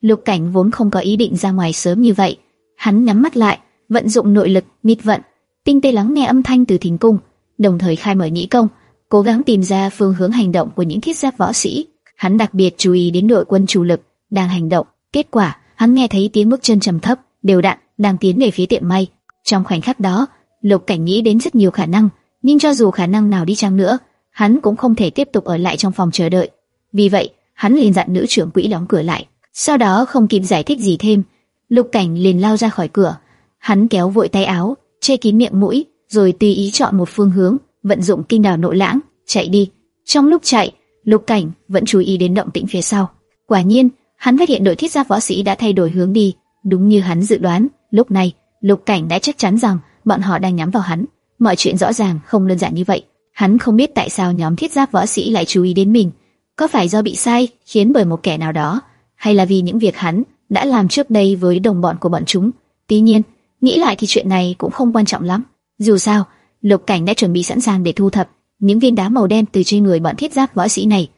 Lục Cảnh vốn không có ý định ra ngoài sớm như vậy, hắn nhắm mắt lại, vận dụng nội lực mịt vận, tinh tế lắng nghe âm thanh từ thính cung, đồng thời khai mở nhĩ công, cố gắng tìm ra phương hướng hành động của những thiết giáp võ sĩ. Hắn đặc biệt chú ý đến đội quân chủ lực đang hành động. Kết quả, hắn nghe thấy tiếng bước chân trầm thấp, đều đặn đang tiến về phía tiệm may. Trong khoảnh khắc đó, Lục Cảnh nghĩ đến rất nhiều khả năng, nhưng cho dù khả năng nào đi chăng nữa, hắn cũng không thể tiếp tục ở lại trong phòng chờ đợi. Vì vậy, hắn liền dặn nữ trưởng quỹ đóng cửa lại. Sau đó không kịp giải thích gì thêm, Lục Cảnh liền lao ra khỏi cửa. Hắn kéo vội tay áo, che kín miệng mũi, rồi tùy ý chọn một phương hướng, vận dụng kinh đào nội lãng, chạy đi. Trong lúc chạy, Lục Cảnh vẫn chú ý đến động tĩnh phía sau. Quả nhiên, hắn phát hiện đội thiết gia võ sĩ đã thay đổi hướng đi, đúng như hắn dự đoán. Lúc này, Lục Cảnh đã chắc chắn rằng bọn họ đang nhắm vào hắn. Mọi chuyện rõ ràng không đơn giản như vậy. Hắn không biết tại sao nhóm thiết giáp võ sĩ lại chú ý đến mình. Có phải do bị sai khiến bởi một kẻ nào đó, hay là vì những việc hắn đã làm trước đây với đồng bọn của bọn chúng? Tuy nhiên, nghĩ lại thì chuyện này cũng không quan trọng lắm. Dù sao, Lục Cảnh đã chuẩn bị sẵn sàng để thu thập những viên đá màu đen từ trên người bọn thiết giáp võ sĩ này.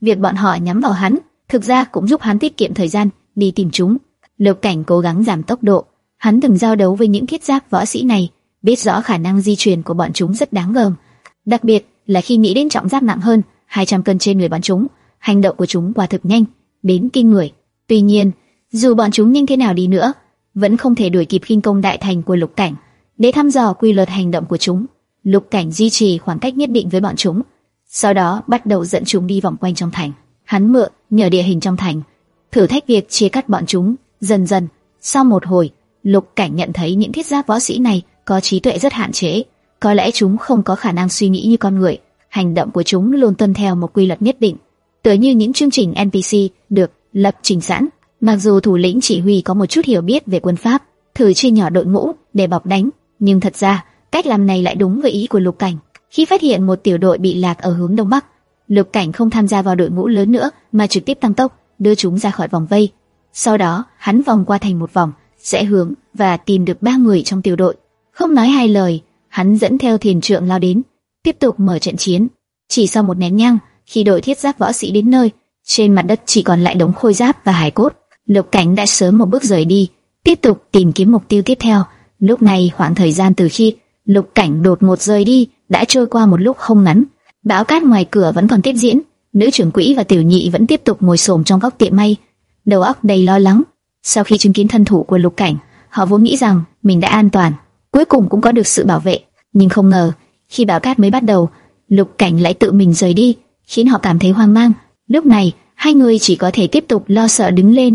Việc bọn họ nhắm vào hắn, thực ra cũng giúp hắn tiết kiệm thời gian đi tìm chúng. Lục Cảnh cố gắng giảm tốc độ. Hắn từng giao đấu với những thiết giáp võ sĩ này, biết rõ khả năng di chuyển của bọn chúng rất đáng gờm. Đặc biệt là khi nghĩ đến trọng giáp nặng hơn 200 cân trên người bọn chúng, hành động của chúng quả thực nhanh đến kinh người. Tuy nhiên, dù bọn chúng nhanh thế nào đi nữa, vẫn không thể đuổi kịp khinh công đại thành của Lục Cảnh. Để thăm dò quy luật hành động của chúng, Lục Cảnh duy trì khoảng cách nhất định với bọn chúng, sau đó bắt đầu dẫn chúng đi vòng quanh trong thành. Hắn mượn nhờ địa hình trong thành, thử thách việc chia cắt bọn chúng. Dần dần, sau một hồi, Lục Cảnh nhận thấy những thiết giáp võ sĩ này có trí tuệ rất hạn chế, có lẽ chúng không có khả năng suy nghĩ như con người. Hành động của chúng luôn tuân theo một quy luật nhất định, tựa như những chương trình NPC được lập trình sẵn. Mặc dù thủ lĩnh chỉ huy có một chút hiểu biết về quân pháp, thử chia nhỏ đội ngũ để bọc đánh, nhưng thật ra cách làm này lại đúng với ý của Lục Cảnh. Khi phát hiện một tiểu đội bị lạc ở hướng đông bắc, Lục Cảnh không tham gia vào đội ngũ lớn nữa mà trực tiếp tăng tốc, đưa chúng ra khỏi vòng vây. Sau đó, hắn vòng qua thành một vòng, sẽ hướng và tìm được ba người trong tiểu đội. Không nói hai lời, hắn dẫn theo thiền trượng lao đến, tiếp tục mở trận chiến. Chỉ sau một nén nhang, khi đội thiết giáp võ sĩ đến nơi, trên mặt đất chỉ còn lại đống khôi giáp và hải cốt. Lục Cảnh đã sớm một bước rời đi, tiếp tục tìm kiếm mục tiêu tiếp theo. Lúc này khoảng thời gian từ khi Lục Cảnh đột ngột rời đi đã trôi qua một lúc không ngắn. Bão cát ngoài cửa vẫn còn tiếp diễn, nữ trưởng quỹ và tiểu nhị vẫn tiếp tục ngồi xổm trong góc tiệm may, đầu óc đầy lo lắng. Sau khi chứng kiến thân thủ của Lục Cảnh, họ vốn nghĩ rằng mình đã an toàn, cuối cùng cũng có được sự bảo vệ, nhưng không ngờ khi bão cát mới bắt đầu, Lục Cảnh lại tự mình rời đi, khiến họ cảm thấy hoang mang. Lúc này, hai người chỉ có thể tiếp tục lo sợ đứng lên,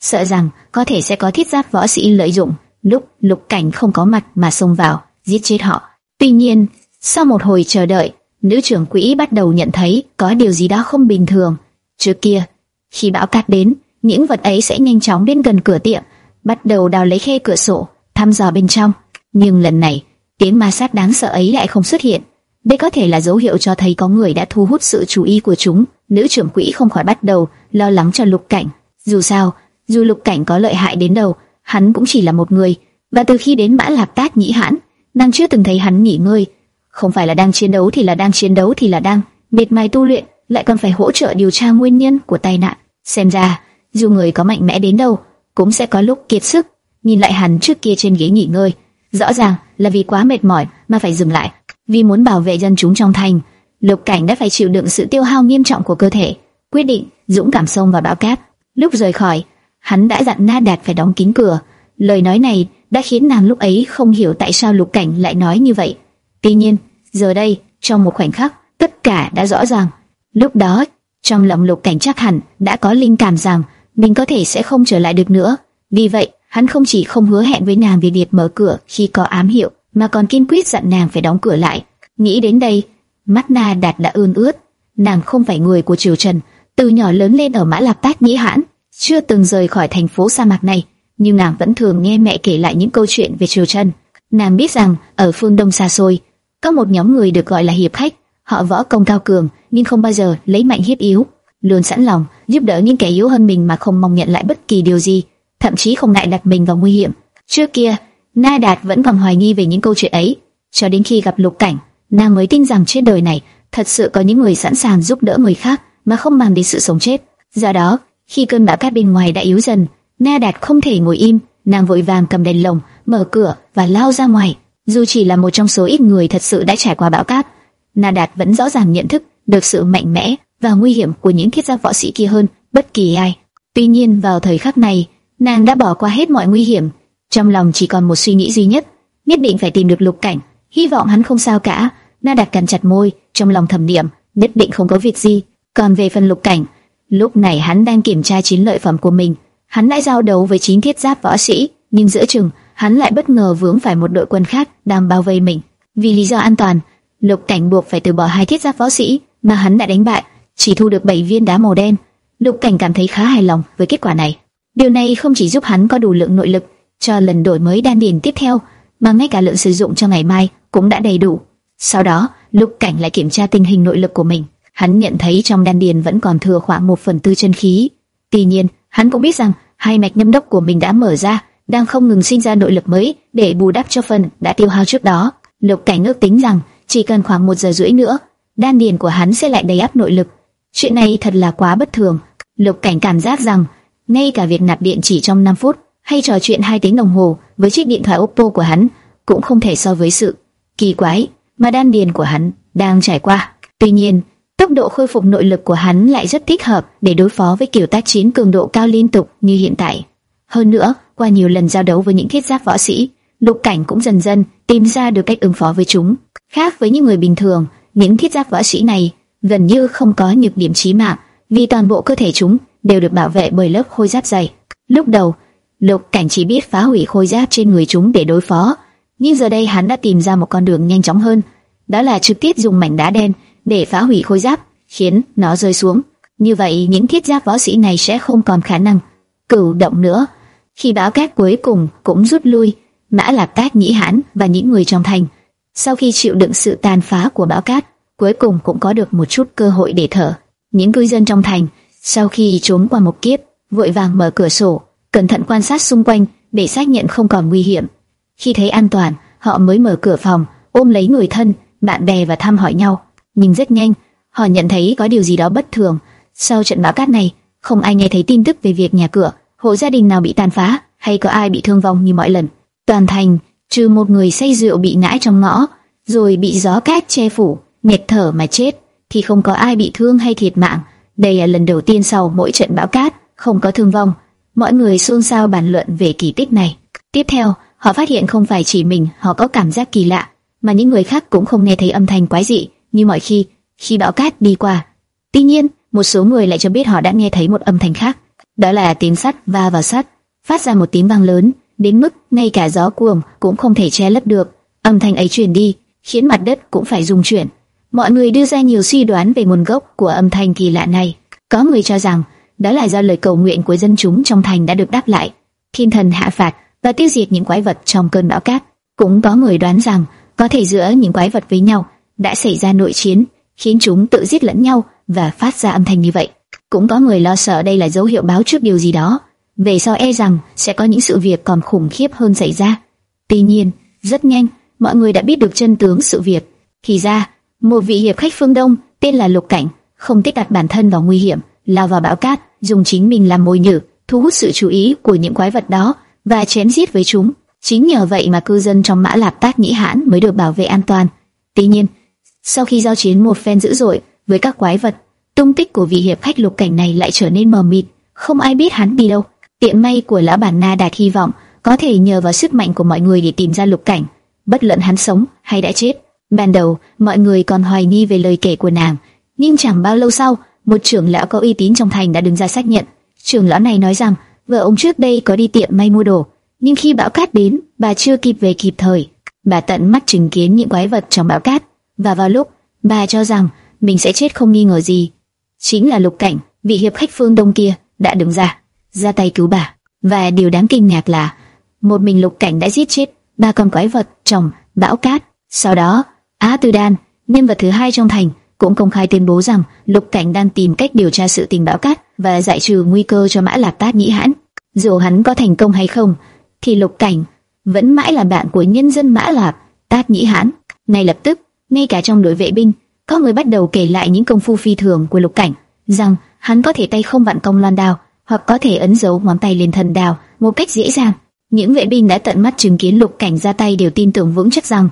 sợ rằng có thể sẽ có thiết giáp võ sĩ lợi dụng lúc Lục Cảnh không có mặt mà xông vào, giết chết họ. Tuy nhiên, sau một hồi chờ đợi, nữ trưởng quỹ bắt đầu nhận thấy có điều gì đó không bình thường. Trước kia, khi bão cát đến, những vật ấy sẽ nhanh chóng đến gần cửa tiệm, bắt đầu đào lấy khe cửa sổ, thăm dò bên trong. Nhưng lần này, tiếng ma sát đáng sợ ấy lại không xuất hiện. Đây có thể là dấu hiệu cho thấy có người đã thu hút sự chú ý của chúng. Nữ trưởng quỹ không khỏi bắt đầu lo lắng cho lục cảnh. Dù sao, dù lục cảnh có lợi hại đến đâu, hắn cũng chỉ là một người. Và từ khi đến mã lạp tát nhĩ hãn, nàng chưa từng thấy hắn nghỉ ngơi. Không phải là đang chiến đấu thì là đang chiến đấu thì là đang mệt mài tu luyện, lại còn phải hỗ trợ điều tra nguyên nhân của tai nạn. Xem ra, dù người có mạnh mẽ đến đâu, cũng sẽ có lúc kiệt sức. Nhìn lại hắn trước kia trên ghế nghỉ ngơi, rõ ràng là vì quá mệt mỏi mà phải dừng lại. Vì muốn bảo vệ dân chúng trong thành, Lục Cảnh đã phải chịu đựng sự tiêu hao nghiêm trọng của cơ thể, quyết định dũng cảm xông vào bão cát. Lúc rời khỏi, hắn đã dặn Na Đạt phải đóng kín cửa. Lời nói này đã khiến nàng lúc ấy không hiểu tại sao Lục Cảnh lại nói như vậy. Tuy nhiên, giờ đây, trong một khoảnh khắc, tất cả đã rõ ràng. Lúc đó, trong lòng Lục Cảnh chắc hẳn đã có linh cảm rằng mình có thể sẽ không trở lại được nữa. Vì vậy, hắn không chỉ không hứa hẹn với nàng về việc mở cửa khi có ám hiệu, mà còn kiên quyết dặn nàng phải đóng cửa lại. Nghĩ đến đây, mắt Na Đạt đã ươn ướt. Nàng không phải người của Triều Trần, từ nhỏ lớn lên ở Mã Lạp Tát Nhĩ Hãn, chưa từng rời khỏi thành phố sa mạc này, nhưng nàng vẫn thường nghe mẹ kể lại những câu chuyện về Triều Trần. Nàng biết rằng ở phương Đông xa xôi, có một nhóm người được gọi là hiệp khách, họ võ công cao cường, nhưng không bao giờ lấy mạnh hiếp yếu, luôn sẵn lòng giúp đỡ những kẻ yếu hơn mình mà không mong nhận lại bất kỳ điều gì, thậm chí không ngại đặt mình vào nguy hiểm. Trước kia, Na Đạt vẫn còn hoài nghi về những câu chuyện ấy, cho đến khi gặp Lục Cảnh, nàng mới tin rằng trên đời này thật sự có những người sẵn sàng giúp đỡ người khác mà không mang đến sự sống chết. Do đó, Khi cơn bão cát bên ngoài đã yếu dần, Na Đạt không thể ngồi im, nàng vội vàng cầm đèn lồng, mở cửa và lao ra ngoài. Dù chỉ là một trong số ít người thật sự đã trải qua bão cát, Na Đạt vẫn rõ ràng nhận thức được sự mạnh mẽ và nguy hiểm của những thiết gia võ sĩ kia hơn bất kỳ ai. Tuy nhiên vào thời khắc này, nàng đã bỏ qua hết mọi nguy hiểm, trong lòng chỉ còn một suy nghĩ duy nhất, nhất định phải tìm được Lục Cảnh, hy vọng hắn không sao cả. Na Đạt cắn chặt môi, trong lòng thầm niệm, nhất định không có việc gì. Còn về phần Lục Cảnh, lúc này hắn đang kiểm tra chiến lợi phẩm của mình, hắn đã giao đấu với chín thiết giáp võ sĩ, nhưng giữa chừng hắn lại bất ngờ vướng phải một đội quân khác đang bao vây mình. Vì lý do an toàn, Lục Cảnh buộc phải từ bỏ hai thiết giáp võ sĩ mà hắn đã đánh bại, chỉ thu được 7 viên đá màu đen. Lục Cảnh cảm thấy khá hài lòng với kết quả này. Điều này không chỉ giúp hắn có đủ lượng nội lực cho lần đổi mới đan điền tiếp theo, mà ngay cả lượng sử dụng cho ngày mai cũng đã đầy đủ. Sau đó, Lục Cảnh lại kiểm tra tình hình nội lực của mình. Hắn nhận thấy trong đan điền vẫn còn thừa khoảng một phần tư chân khí. Tuy nhiên, hắn cũng biết rằng hai mạch nhâm đốc của mình đã mở ra, đang không ngừng sinh ra nội lực mới để bù đắp cho phần đã tiêu hao trước đó. Lục Cảnh ước tính rằng chỉ cần khoảng một giờ rưỡi nữa, đan điền của hắn sẽ lại đầy áp nội lực. Chuyện này thật là quá bất thường. Lục Cảnh cảm giác rằng ngay cả việc nạp điện chỉ trong 5 phút hay trò chuyện hai tiếng đồng hồ với chiếc điện thoại Oppo của hắn cũng không thể so với sự kỳ quái mà đan điền của hắn đang trải qua. Tuy nhiên, tốc độ khôi phục nội lực của hắn lại rất thích hợp để đối phó với kiểu tác chiến cường độ cao liên tục như hiện tại. Hơn nữa, qua nhiều lần giao đấu với những thiết giáp võ sĩ, Lục Cảnh cũng dần dần tìm ra được cách ứng phó với chúng. Khác với những người bình thường, những thiết giáp võ sĩ này gần như không có nhược điểm chí mạng, vì toàn bộ cơ thể chúng đều được bảo vệ bởi lớp khôi giáp dày. Lúc đầu, Lục Cảnh chỉ biết phá hủy khôi giáp trên người chúng để đối phó, nhưng giờ đây hắn đã tìm ra một con đường nhanh chóng hơn, đó là trực tiếp dùng mảnh đá đen để phá hủy khôi giáp, khiến nó rơi xuống. Như vậy, những thiết giáp võ sĩ này sẽ không còn khả năng cử động nữa. Khi bão cát cuối cùng cũng rút lui, Mã Lạp Tác Nhĩ Hãn và những người trong thành, sau khi chịu đựng sự tàn phá của bão cát, cuối cùng cũng có được một chút cơ hội để thở. Những cư dân trong thành, sau khi trốn qua một kiếp, vội vàng mở cửa sổ, cẩn thận quan sát xung quanh để xác nhận không còn nguy hiểm. Khi thấy an toàn, họ mới mở cửa phòng, ôm lấy người thân, bạn bè và thăm hỏi nhau. Nhưng rất nhanh, họ nhận thấy có điều gì đó bất thường. Sau trận bão cát này, không ai nghe thấy tin tức về việc nhà cửa, hộ gia đình nào bị tàn phá, hay có ai bị thương vong như mọi lần. Toàn thành, trừ một người say rượu bị ngã trong ngõ, rồi bị gió cát che phủ, nghẹt thở mà chết, thì không có ai bị thương hay thiệt mạng. Đây là lần đầu tiên sau mỗi trận bão cát không có thương vong. Mọi người xôn xao bàn luận về kỳ tích này. Tiếp theo, họ phát hiện không phải chỉ mình họ có cảm giác kỳ lạ, mà những người khác cũng không nghe thấy âm thanh quái dị như mọi khi khi bão cát đi qua. Tuy nhiên, một số người lại cho biết họ đã nghe thấy một âm thanh khác, đó là tiếng sắt va vào sắt, phát ra một tiếng vang lớn, đến mức ngay cả gió cuồng cũng không thể che lấp được. Âm thanh ấy truyền đi, khiến mặt đất cũng phải rung chuyển. Mọi người đưa ra nhiều suy đoán về nguồn gốc của âm thanh kỳ lạ này. Có người cho rằng đó là do lời cầu nguyện của dân chúng trong thành đã được đáp lại, thiên thần hạ phạt và tiêu diệt những quái vật trong cơn bão cát. Cũng có người đoán rằng có thể giữa những quái vật với nhau đã xảy ra nội chiến, khiến chúng tự giết lẫn nhau và phát ra âm thanh như vậy. Cũng có người lo sợ đây là dấu hiệu báo trước điều gì đó, về sau e rằng sẽ có những sự việc còn khủng khiếp hơn xảy ra. Tuy nhiên, rất nhanh, mọi người đã biết được chân tướng sự việc. Thì ra, một vị hiệp khách phương Đông tên là Lục Cảnh, không thích đặt bản thân vào nguy hiểm, lao vào bão cát, dùng chính mình làm mồi nhử, thu hút sự chú ý của những quái vật đó và chém giết với chúng. Chính nhờ vậy mà cư dân trong Mã Lạp Tác Nhĩ Hãn mới được bảo vệ an toàn. Tuy nhiên, sau khi giao chiến một phen dữ dội với các quái vật, tung tích của vị hiệp khách lục cảnh này lại trở nên mờ mịt, không ai biết hắn đi đâu. Tiện may của lão bản Na đạt hy vọng có thể nhờ vào sức mạnh của mọi người để tìm ra lục cảnh, bất luận hắn sống hay đã chết. Ban đầu, mọi người còn hoài nghi về lời kể của nàng, nhưng chẳng bao lâu sau, một trưởng lão có uy tín trong thành đã đứng ra xác nhận. Trưởng lão này nói rằng vợ ông trước đây có đi tiệm may mua đồ, nhưng khi bão cát đến, bà chưa kịp về kịp thời. Bà tận mắt chứng kiến những quái vật trong bão cát, và vào lúc bà cho rằng mình sẽ chết không nghi ngờ gì, chính là Lục Cảnh, vị hiệp khách phương Đông kia đã đứng ra, ra tay cứu bà. Và điều đáng kinh ngạc là một mình Lục Cảnh đã giết chết ba con quái vật trong bão cát. Sau đó, Á Tư Đan, nhân vật thứ hai trong thành, cũng công khai tuyên bố rằng Lục Cảnh đang tìm cách điều tra sự tình bão cát và giải trừ nguy cơ cho Mã Lạp Tát Nhĩ Hãn. Dù hắn có thành công hay không, thì Lục Cảnh vẫn mãi là bạn của nhân dân Mã Lạp Tát Nhĩ Hãn. Ngay lập tức, ngay cả trong đội vệ binh, có người bắt đầu kể lại những công phu phi thường của Lục Cảnh, rằng hắn có thể tay không vặn công loan đao, hoặc có thể ấn dấu ngón tay lên thần đào một cách dễ dàng. Những vệ binh đã tận mắt chứng kiến lục cảnh ra tay đều tin tưởng vững chắc rằng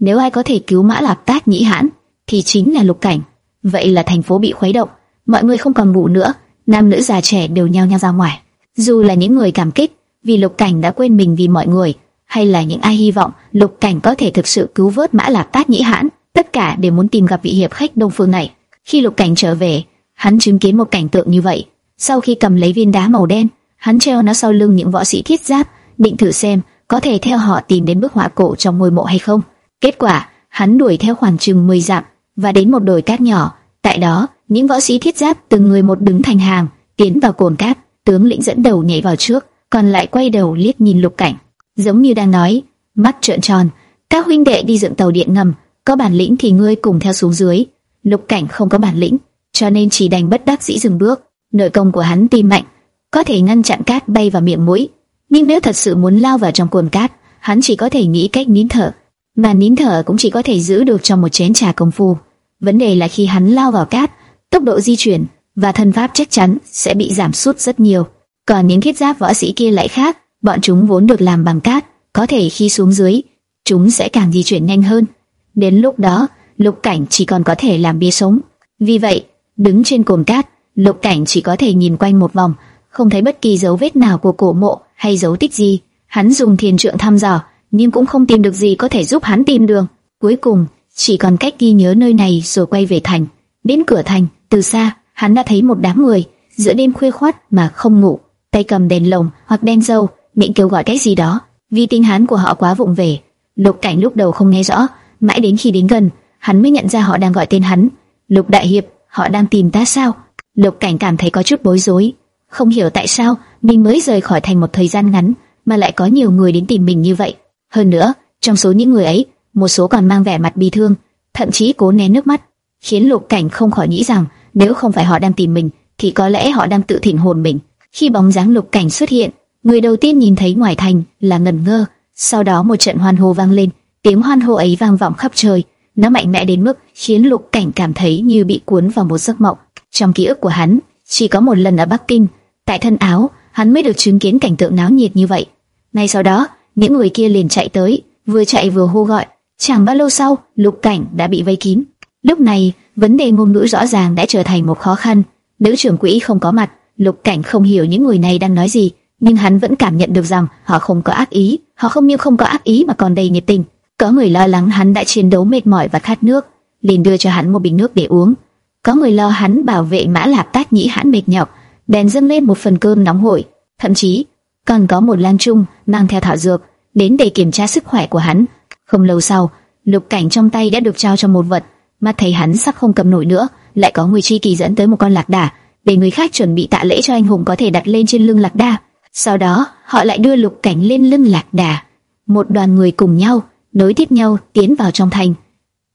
nếu ai có thể cứu mã lạp tát nhĩ hãn thì chính là lục cảnh. Vậy là thành phố bị khuấy động, mọi người không còn ngủ nữa, nam nữ già trẻ đều nhao nhao ra ngoài. Dù là những người cảm kích vì lục cảnh đã quên mình vì mọi người, hay là những ai hy vọng lục cảnh có thể thực sự cứu vớt mã lạp tác nhĩ hãn, tất cả đều muốn tìm gặp vị hiệp khách đông phương này. Khi lục cảnh trở về, hắn chứng kiến một cảnh tượng như vậy. Sau khi cầm lấy viên đá màu đen, hắn treo nó sau lưng những võ sĩ thiết giáp, định thử xem có thể theo họ tìm đến bức họa cổ trong ngôi mộ hay không. Kết quả, hắn đuổi theo khoảng chừng 10 dặm và đến một đồi cát nhỏ. Tại đó, những võ sĩ thiết giáp từng người một đứng thành hàng, tiến vào cồn cát. Tướng lĩnh dẫn đầu nhảy vào trước, còn lại quay đầu liếc nhìn lục cảnh, giống như đang nói, mắt trợn tròn. Các huynh đệ đi dựng tàu điện ngầm, có bản lĩnh thì ngươi cùng theo xuống dưới. Lục cảnh không có bản lĩnh, cho nên chỉ đành bất đắc dĩ dừng bước. Nội công của hắn tim mạnh, có thể ngăn chặn cát bay vào miệng mũi. Nhưng nếu thật sự muốn lao vào trong cồn cát, hắn chỉ có thể nghĩ cách nín thở, mà nín thở cũng chỉ có thể giữ được trong một chén trà công phu. Vấn đề là khi hắn lao vào cát, tốc độ di chuyển và thân pháp chắc chắn sẽ bị giảm sút rất nhiều. Còn những thiết giáp võ sĩ kia lại khác, bọn chúng vốn được làm bằng cát, có thể khi xuống dưới, chúng sẽ càng di chuyển nhanh hơn. Đến lúc đó, lục cảnh chỉ còn có thể làm bia sống. Vì vậy, đứng trên cồn cát, lục cảnh chỉ có thể nhìn quanh một vòng, không thấy bất kỳ dấu vết nào của cổ mộ hay dấu tích gì. Hắn dùng thiền trượng thăm dò, nhưng cũng không tìm được gì có thể giúp hắn tìm đường. Cuối cùng, chỉ còn cách ghi nhớ nơi này rồi quay về thành. Đến cửa thành, từ xa, hắn đã thấy một đám người giữa đêm khuya khoắt mà không ngủ, tay cầm đèn lồng hoặc đèn dầu, miệng kêu gọi cái gì đó. Vì tiếng hán của họ quá vụng về, Lục Cảnh lúc đầu không nghe rõ, mãi đến khi đến gần, hắn mới nhận ra họ đang gọi tên hắn. Lục Đại Hiệp, họ đang tìm ta sao? Lục Cảnh cảm thấy có chút bối rối, không hiểu tại sao mình mới rời khỏi thành một thời gian ngắn mà lại có nhiều người đến tìm mình như vậy. Hơn nữa, trong số những người ấy, một số còn mang vẻ mặt bi thương, thậm chí cố nén nước mắt, khiến Lục Cảnh không khỏi nghĩ rằng nếu không phải họ đang tìm mình, thì có lẽ họ đang tự thỉnh hồn mình. Khi bóng dáng Lục Cảnh xuất hiện, người đầu tiên nhìn thấy ngoài thành là ngẩn ngơ, sau đó một trận hoan hô vang lên, tiếng hoan hô ấy vang vọng khắp trời, nó mạnh mẽ đến mức khiến Lục Cảnh cảm thấy như bị cuốn vào một giấc mộng. Trong ký ức của hắn, chỉ có một lần ở Bắc Kinh, tại thân áo, hắn mới được chứng kiến cảnh tượng náo nhiệt như vậy. Ngay sau đó, những người kia liền chạy tới, vừa chạy vừa hô gọi. Chẳng bao lâu sau, Lục Cảnh đã bị vây kín. Lúc này, vấn đề ngôn ngữ rõ ràng đã trở thành một khó khăn. Nữ trưởng quỹ không có mặt, Lục Cảnh không hiểu những người này đang nói gì, nhưng hắn vẫn cảm nhận được rằng họ không có ác ý, họ không như không có ác ý mà còn đầy nhiệt tình. Có người lo lắng hắn đã chiến đấu mệt mỏi và khát nước, liền đưa cho hắn một bình nước để uống. Có người lo hắn bảo vệ Mã Lạp Tác Nhĩ hắn mệt nhọc, bèn dâng lên một phần cơm nóng hổi. Thậm chí, còn có một lang trung mang theo thảo dược đến để kiểm tra sức khỏe của hắn. Không lâu sau, lục cảnh trong tay đã được trao cho một vật, mà thấy hắn sắp không cầm nổi nữa, lại có người chi kỳ dẫn tới một con lạc đà, để người khác chuẩn bị tạ lễ cho anh hùng có thể đặt lên trên lưng lạc đà. Sau đó, họ lại đưa lục cảnh lên lưng lạc đà. Một đoàn người cùng nhau nối tiếp nhau tiến vào trong thành.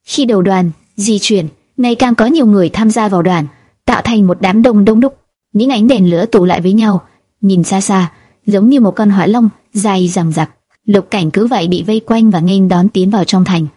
Khi đầu đoàn di chuyển, ngày càng có nhiều người tham gia vào đoàn, tạo thành một đám đông đông đúc. Những ánh đèn lửa tụ lại với nhau, nhìn xa xa, giống như một con hỏa long dài dằng dặc. Lục Cảnh cứ vậy bị vây quanh và nghênh đón tiến vào trong thành.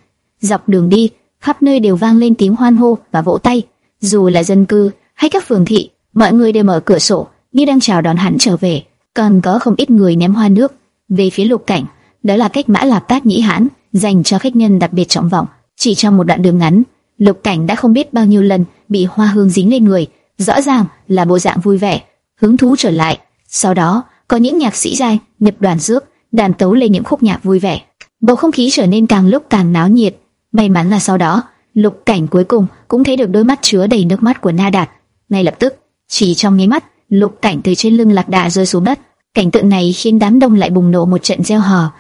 Dọc đường đi, khắp nơi đều vang lên tiếng hoan hô và vỗ tay. Dù là dân cư hay các phường thị, mọi người đều mở cửa sổ, như đang chào đón hắn trở về. Còn có không ít người ném hoa nước về phía Lục Cảnh. Đó là cách mã lạp tác nhĩ hãn dành cho khách nhân đặc biệt trọng vọng. Chỉ trong một đoạn đường ngắn, Lục Cảnh đã không biết bao nhiêu lần bị hoa hương dính lên người, rõ ràng là bộ dạng vui vẻ, hứng thú trở lại. Sau đó, có những nhạc sĩ giai nhập đoàn rước, đàn tấu lên những khúc nhạc vui vẻ. Bầu không khí trở nên càng lúc càng náo nhiệt. May mắn là sau đó, Lục Cảnh cuối cùng cũng thấy được đôi mắt chứa đầy nước mắt của Na Đạt. Ngay lập tức, chỉ trong nháy mắt, Lục Cảnh từ trên lưng Lạc Đà rơi xuống đất. Cảnh tượng này khiến đám đông lại bùng nổ một trận reo hò.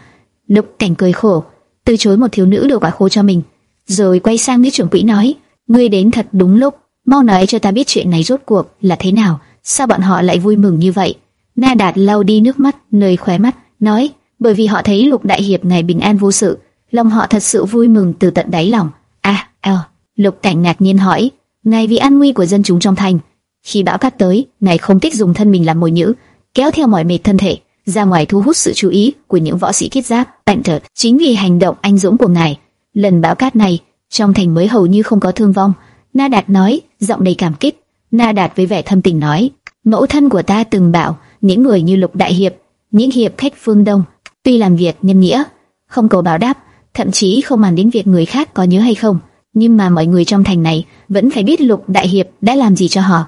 Lục Cảnh cười khổ, từ chối một thiếu nữ đồ quả khô cho mình, rồi quay sang nữ trưởng quỹ nói: "Ngươi đến thật đúng lúc, mau nói cho ta biết chuyện này rốt cuộc là thế nào, sao bọn họ lại vui mừng như vậy?" Na Đạt lau đi nước mắt nơi khóe mắt, nói: "Bởi vì họ thấy Lục đại hiệp này bình an vô sự, lòng họ thật sự vui mừng từ tận đáy lòng." "À, ờ." Lục Cảnh ngạc nhiên hỏi: "Ngài vì an nguy của dân chúng trong thành, khi bão cát tới, ngài không thích dùng thân mình làm mồi nhữ, kéo theo mọi mệt thân thể." ra ngoài thu hút sự chú ý của những võ sĩ thiết giáp. Tạnh thật, chính vì hành động anh dũng của ngài, lần bão cát này trong thành mới hầu như không có thương vong. Na Đạt nói, giọng đầy cảm kích. Na Đạt với vẻ thâm tình nói, Mẫu thân của ta từng bảo, những người như Lục Đại Hiệp, những hiệp khách phương Đông, tuy làm việc nhân nghĩa, không cầu báo đáp, thậm chí không màng đến việc người khác có nhớ hay không, nhưng mà mọi người trong thành này vẫn phải biết Lục Đại Hiệp đã làm gì cho họ.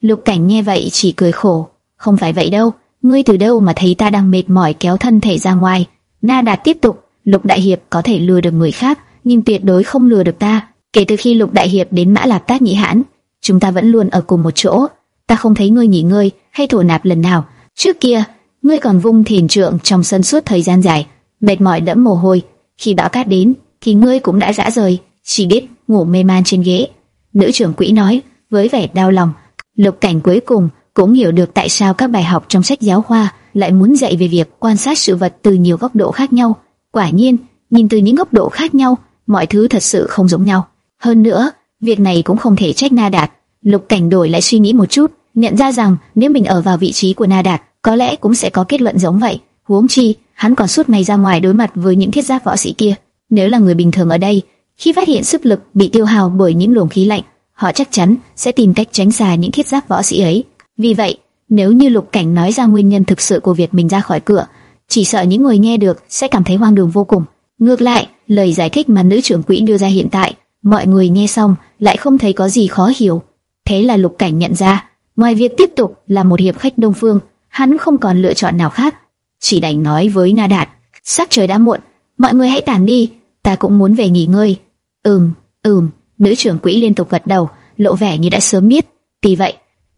Lục Cảnh nghe vậy chỉ cười khổ, không phải vậy đâu, ngươi từ đâu mà thấy ta đang mệt mỏi kéo thân thể ra ngoài? Na Đạt tiếp tục, Lục Đại Hiệp có thể lừa được người khác, nhưng tuyệt đối không lừa được ta. Kể từ khi Lục Đại Hiệp đến Mã Lạp Tác nhị Hãn, chúng ta vẫn luôn ở cùng một chỗ. Ta không thấy ngươi nghỉ ngơi hay thổ nạp lần nào. Trước kia, ngươi còn vung thìn trượng trong sân suốt thời gian dài, mệt mỏi đẫm mồ hôi. Khi bão cát đến, thì ngươi cũng đã rã rời, chỉ biết ngủ mê man trên ghế. Nữ trưởng quỹ nói với vẻ đau lòng. Lục Cảnh cuối cùng cũng hiểu được tại sao các bài học trong sách giáo khoa lại muốn dạy về việc quan sát sự vật từ nhiều góc độ khác nhau. Quả nhiên, nhìn từ những góc độ khác nhau, mọi thứ thật sự không giống nhau. Hơn nữa, việc này cũng không thể trách Na Đạt. Lục Cảnh đổi lại suy nghĩ một chút, nhận ra rằng nếu mình ở vào vị trí của Na Đạt, có lẽ cũng sẽ có kết luận giống vậy. Huống chi, hắn còn suốt ngày ra ngoài đối mặt với những thiết giáp võ sĩ kia. Nếu là người bình thường ở đây, khi phát hiện sức lực bị tiêu hao bởi những luồng khí lạnh, họ chắc chắn sẽ tìm cách tránh xa những thiết giáp võ sĩ ấy. Vì vậy, nếu như Lục Cảnh nói ra nguyên nhân thực sự của việc mình ra khỏi cửa, chỉ sợ những người nghe được sẽ cảm thấy hoang đường vô cùng. Ngược lại, lời giải thích mà nữ trưởng quỹ đưa ra hiện tại, mọi người nghe xong lại không thấy có gì khó hiểu. Thế là Lục Cảnh nhận ra, ngoài việc tiếp tục là một hiệp khách Đông Phương, hắn không còn lựa chọn nào khác, chỉ đành nói với Na Đạt: "Sắc trời đã muộn, mọi người hãy tản đi, ta cũng muốn về nghỉ ngơi." "Ừm, ừm." Nữ trưởng quỹ liên tục gật đầu, lộ vẻ như đã sớm biết. vì vậy,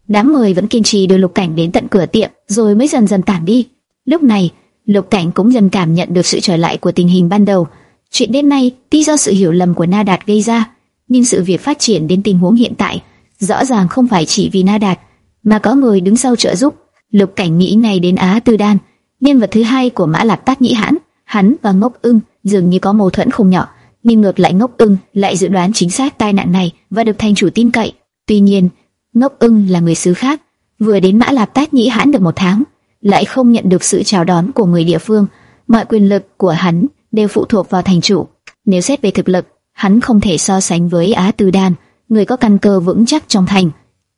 đám người vẫn kiên trì đưa Lục Cảnh đến tận cửa tiệm, rồi mới dần dần tản đi. Lúc này, Lục Cảnh cũng dần cảm nhận được sự trở lại của tình hình ban đầu. Chuyện đêm nay tuy do sự hiểu lầm của Na Đạt gây ra, nhưng sự việc phát triển đến tình huống hiện tại rõ ràng không phải chỉ vì Na Đạt, mà có người đứng sau trợ giúp. Lục Cảnh nghĩ ngay đến Á Tư Đan, nhân vật thứ hai của Mã Lạp Tác Nhĩ Hãn, hắn và Ngốc Ưng dường như có mâu thuẫn không nhỏ, nhưng ngược lại Ngốc Ưng lại dự đoán chính xác tai nạn này và được thành chủ tin cậy. Tuy nhiên, Ngốc Ưng là người xứ khác, vừa đến Mã Lạp Tác Nhĩ Hãn được một tháng, lại không nhận được sự chào đón của người địa phương. Mọi quyền lực của hắn đều phụ thuộc vào thành chủ. Nếu xét về thực lực, hắn không thể so sánh với Á Tư Đan, người có căn cơ vững chắc trong thành.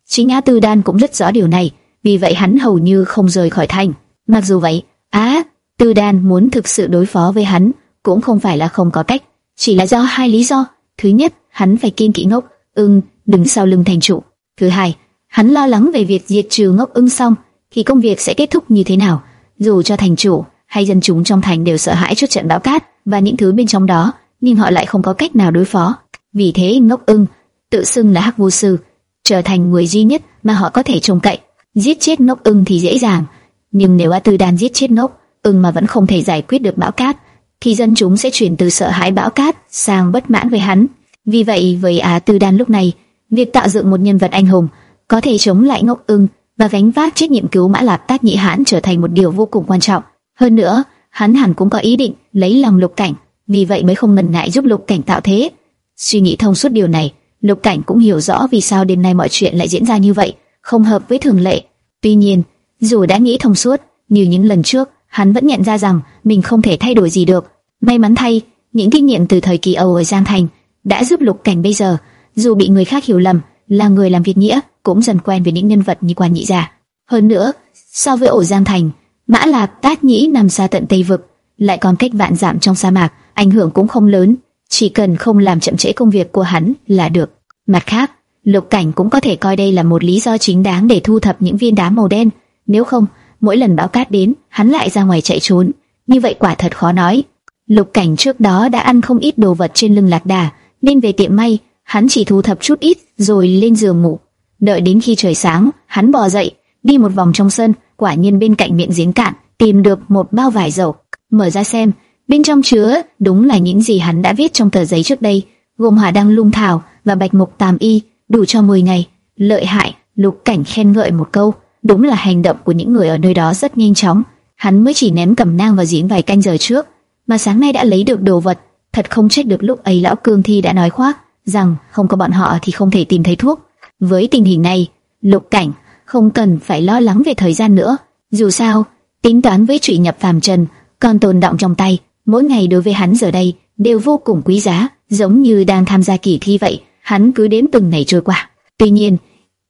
Chính Á Tư Đan cũng rất rõ điều này, vì vậy hắn hầu như không rời khỏi thành. Mặc dù vậy, Á Tư Đan muốn thực sự đối phó với hắn cũng không phải là không có cách, chỉ là do hai lý do. Thứ nhất, hắn phải kiên kỵ ngốc, ưng đứng sau lưng thành chủ. Thứ hai, hắn lo lắng về việc diệt trừ ngốc ưng xong thì công việc sẽ kết thúc như thế nào. Dù cho thành chủ hay dân chúng trong thành đều sợ hãi trước trận bão cát và những thứ bên trong đó, nhưng họ lại không có cách nào đối phó. Vì thế ngốc ưng tự xưng là hắc vô sư, trở thành người duy nhất mà họ có thể trông cậy. Giết chết ngốc ưng thì dễ dàng, nhưng nếu A Tư Đan giết chết ngốc ưng mà vẫn không thể giải quyết được bão cát, thì dân chúng sẽ chuyển từ sợ hãi bão cát sang bất mãn với hắn. Vì vậy, với Á Tư Đan lúc này, việc tạo dựng một nhân vật anh hùng có thể chống lại ngốc ưng và gánh vác trách nhiệm cứu Mã Lạp Tác Nhị Hãn trở thành một điều vô cùng quan trọng. Hơn nữa, hắn hẳn cũng có ý định lấy lòng Lục Cảnh, vì vậy mới không ngần ngại giúp Lục Cảnh tạo thế. Suy nghĩ thông suốt điều này, Lục Cảnh cũng hiểu rõ vì sao đêm nay mọi chuyện lại diễn ra như vậy, không hợp với thường lệ. Tuy nhiên, dù đã nghĩ thông suốt, như những lần trước, hắn vẫn nhận ra rằng mình không thể thay đổi gì được. May mắn thay, những kinh nghiệm từ thời kỳ Âu ở Giang Thành đã giúp Lục Cảnh bây giờ, dù bị người khác hiểu lầm là người làm việc nghĩa, cũng dần quen với những nhân vật như quan nhị gia. Hơn nữa, so với ổ Giang Thành, Mã Lạp Tác Nhĩ nằm xa tận Tây vực, lại còn cách vạn dặm trong sa mạc, ảnh hưởng cũng không lớn, chỉ cần không làm chậm trễ công việc của hắn là được. Mặt khác, Lục Cảnh cũng có thể coi đây là một lý do chính đáng để thu thập những viên đá màu đen, nếu không, mỗi lần bão cát đến, hắn lại ra ngoài chạy trốn, như vậy quả thật khó nói. Lục Cảnh trước đó đã ăn không ít đồ vật trên lưng lạc đà, nên về tiệm may, hắn chỉ thu thập chút ít rồi lên giường ngủ. Đợi đến khi trời sáng, hắn bò dậy, đi một vòng trong sân, quả nhiên bên cạnh miệng giếng cạn, tìm được một bao vải dầu. Mở ra xem, bên trong chứa đúng là những gì hắn đã viết trong tờ giấy trước đây, gồm hỏa đăng lung thảo và bạch mục tam y, đủ cho 10 ngày. Lợi hại, lục cảnh khen ngợi một câu, đúng là hành động của những người ở nơi đó rất nhanh chóng. Hắn mới chỉ ném cẩm nang vào giếng vài canh giờ trước, mà sáng nay đã lấy được đồ vật. Thật không trách được lúc ấy lão cương thi đã nói khoác rằng không có bọn họ thì không thể tìm thấy thuốc. Với tình hình này, Lục Cảnh không cần phải lo lắng về thời gian nữa. Dù sao, tính toán với trụy nhập phàm trần còn tồn động trong tay, mỗi ngày đối với hắn giờ đây đều vô cùng quý giá, giống như đang tham gia kỳ thi vậy. Hắn cứ đếm từng ngày trôi qua. Tuy nhiên,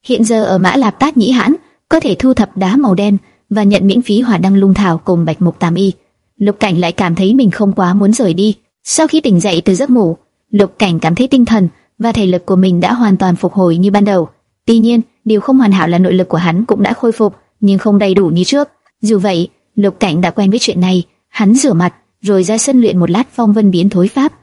hiện giờ ở Mã Lạp Tát Nhĩ Hãn có thể thu thập đá màu đen và nhận miễn phí hỏa đăng lung thảo cùng bạch mục tam y. Lục Cảnh lại cảm thấy mình không quá muốn rời đi. Sau khi tỉnh dậy từ giấc ngủ, Lục Cảnh cảm thấy tinh thần và thể lực của mình đã hoàn toàn phục hồi như ban đầu. Tuy nhiên, điều không hoàn hảo là nội lực của hắn cũng đã khôi phục, nhưng không đầy đủ như trước. Dù vậy, Lục Cảnh đã quen với chuyện này, hắn rửa mặt, rồi ra sân luyện một lát phong vân biến thối pháp.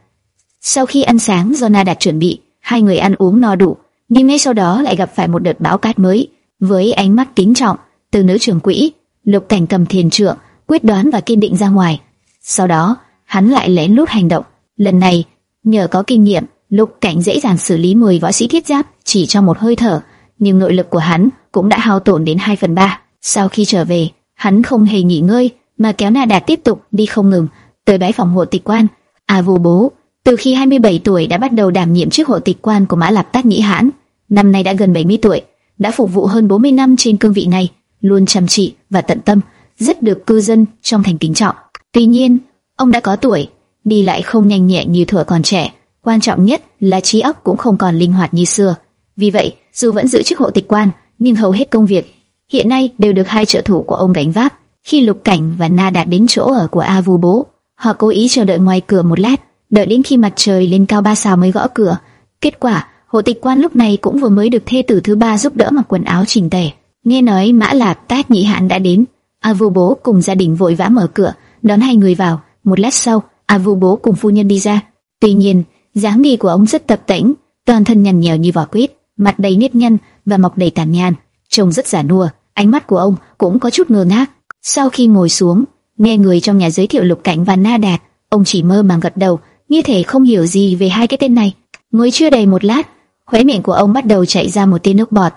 Sau khi ăn sáng do Na Đạt chuẩn bị, hai người ăn uống no đủ, nhưng ngay sau đó lại gặp phải một đợt bão cát mới. Với ánh mắt kính trọng từ nữ trưởng quỹ, Lục Cảnh cầm thiền trượng, quyết đoán và kiên định ra ngoài. Sau đó, hắn lại lén lút hành động. Lần này, nhờ có kinh nghiệm, Lục Cảnh dễ dàng xử lý 10 võ sĩ thiết giáp chỉ trong một hơi thở, nhưng nội lực của hắn cũng đã hao tổn đến 2 phần 3. Sau khi trở về, hắn không hề nghỉ ngơi, mà kéo Na Đạt tiếp tục đi không ngừng, tới bái phòng hộ tịch quan. A à, Vu Bố, từ khi 27 tuổi đã bắt đầu đảm nhiệm chức hộ tịch quan của Mã Lạp tát Nhĩ Hãn, năm nay đã gần 70 tuổi, đã phục vụ hơn 40 năm trên cương vị này, luôn chăm chỉ và tận tâm, rất được cư dân trong thành kính trọng. Tuy nhiên, ông đã có tuổi, đi lại không nhanh nhẹn như thuở còn trẻ, quan trọng nhất là trí óc cũng không còn linh hoạt như xưa. Vì vậy, dù vẫn giữ chức hộ tịch quan, nhưng hầu hết công việc hiện nay đều được hai trợ thủ của ông gánh vác. Khi Lục Cảnh và Na Đạt đến chỗ ở của A Vu Bố, họ cố ý chờ đợi ngoài cửa một lát, đợi đến khi mặt trời lên cao ba sao mới gõ cửa. Kết quả, hộ tịch quan lúc này cũng vừa mới được thê tử thứ ba giúp đỡ mặc quần áo chỉnh tề. Nghe nói Mã Lạp Tát Nhị Hạn đã đến, A Vu Bố cùng gia đình vội vã mở cửa, đón hai người vào. Một lát sau, A Vu Bố cùng phu nhân đi ra. Tuy nhiên, dáng đi của ông rất tập tễnh, toàn thân nhằn nhèo như vỏ quýt, mặt đầy nếp nhăn và mọc đầy tàn nhang, trông rất giả nua. Ánh mắt của ông cũng có chút ngơ ngác. Sau khi ngồi xuống, nghe người trong nhà giới thiệu Lục Cảnh và Na Đạt, ông chỉ mơ màng gật đầu, như thể không hiểu gì về hai cái tên này. Ngồi chưa đầy một lát, khóe miệng của ông bắt đầu chảy ra một tia nước bọt.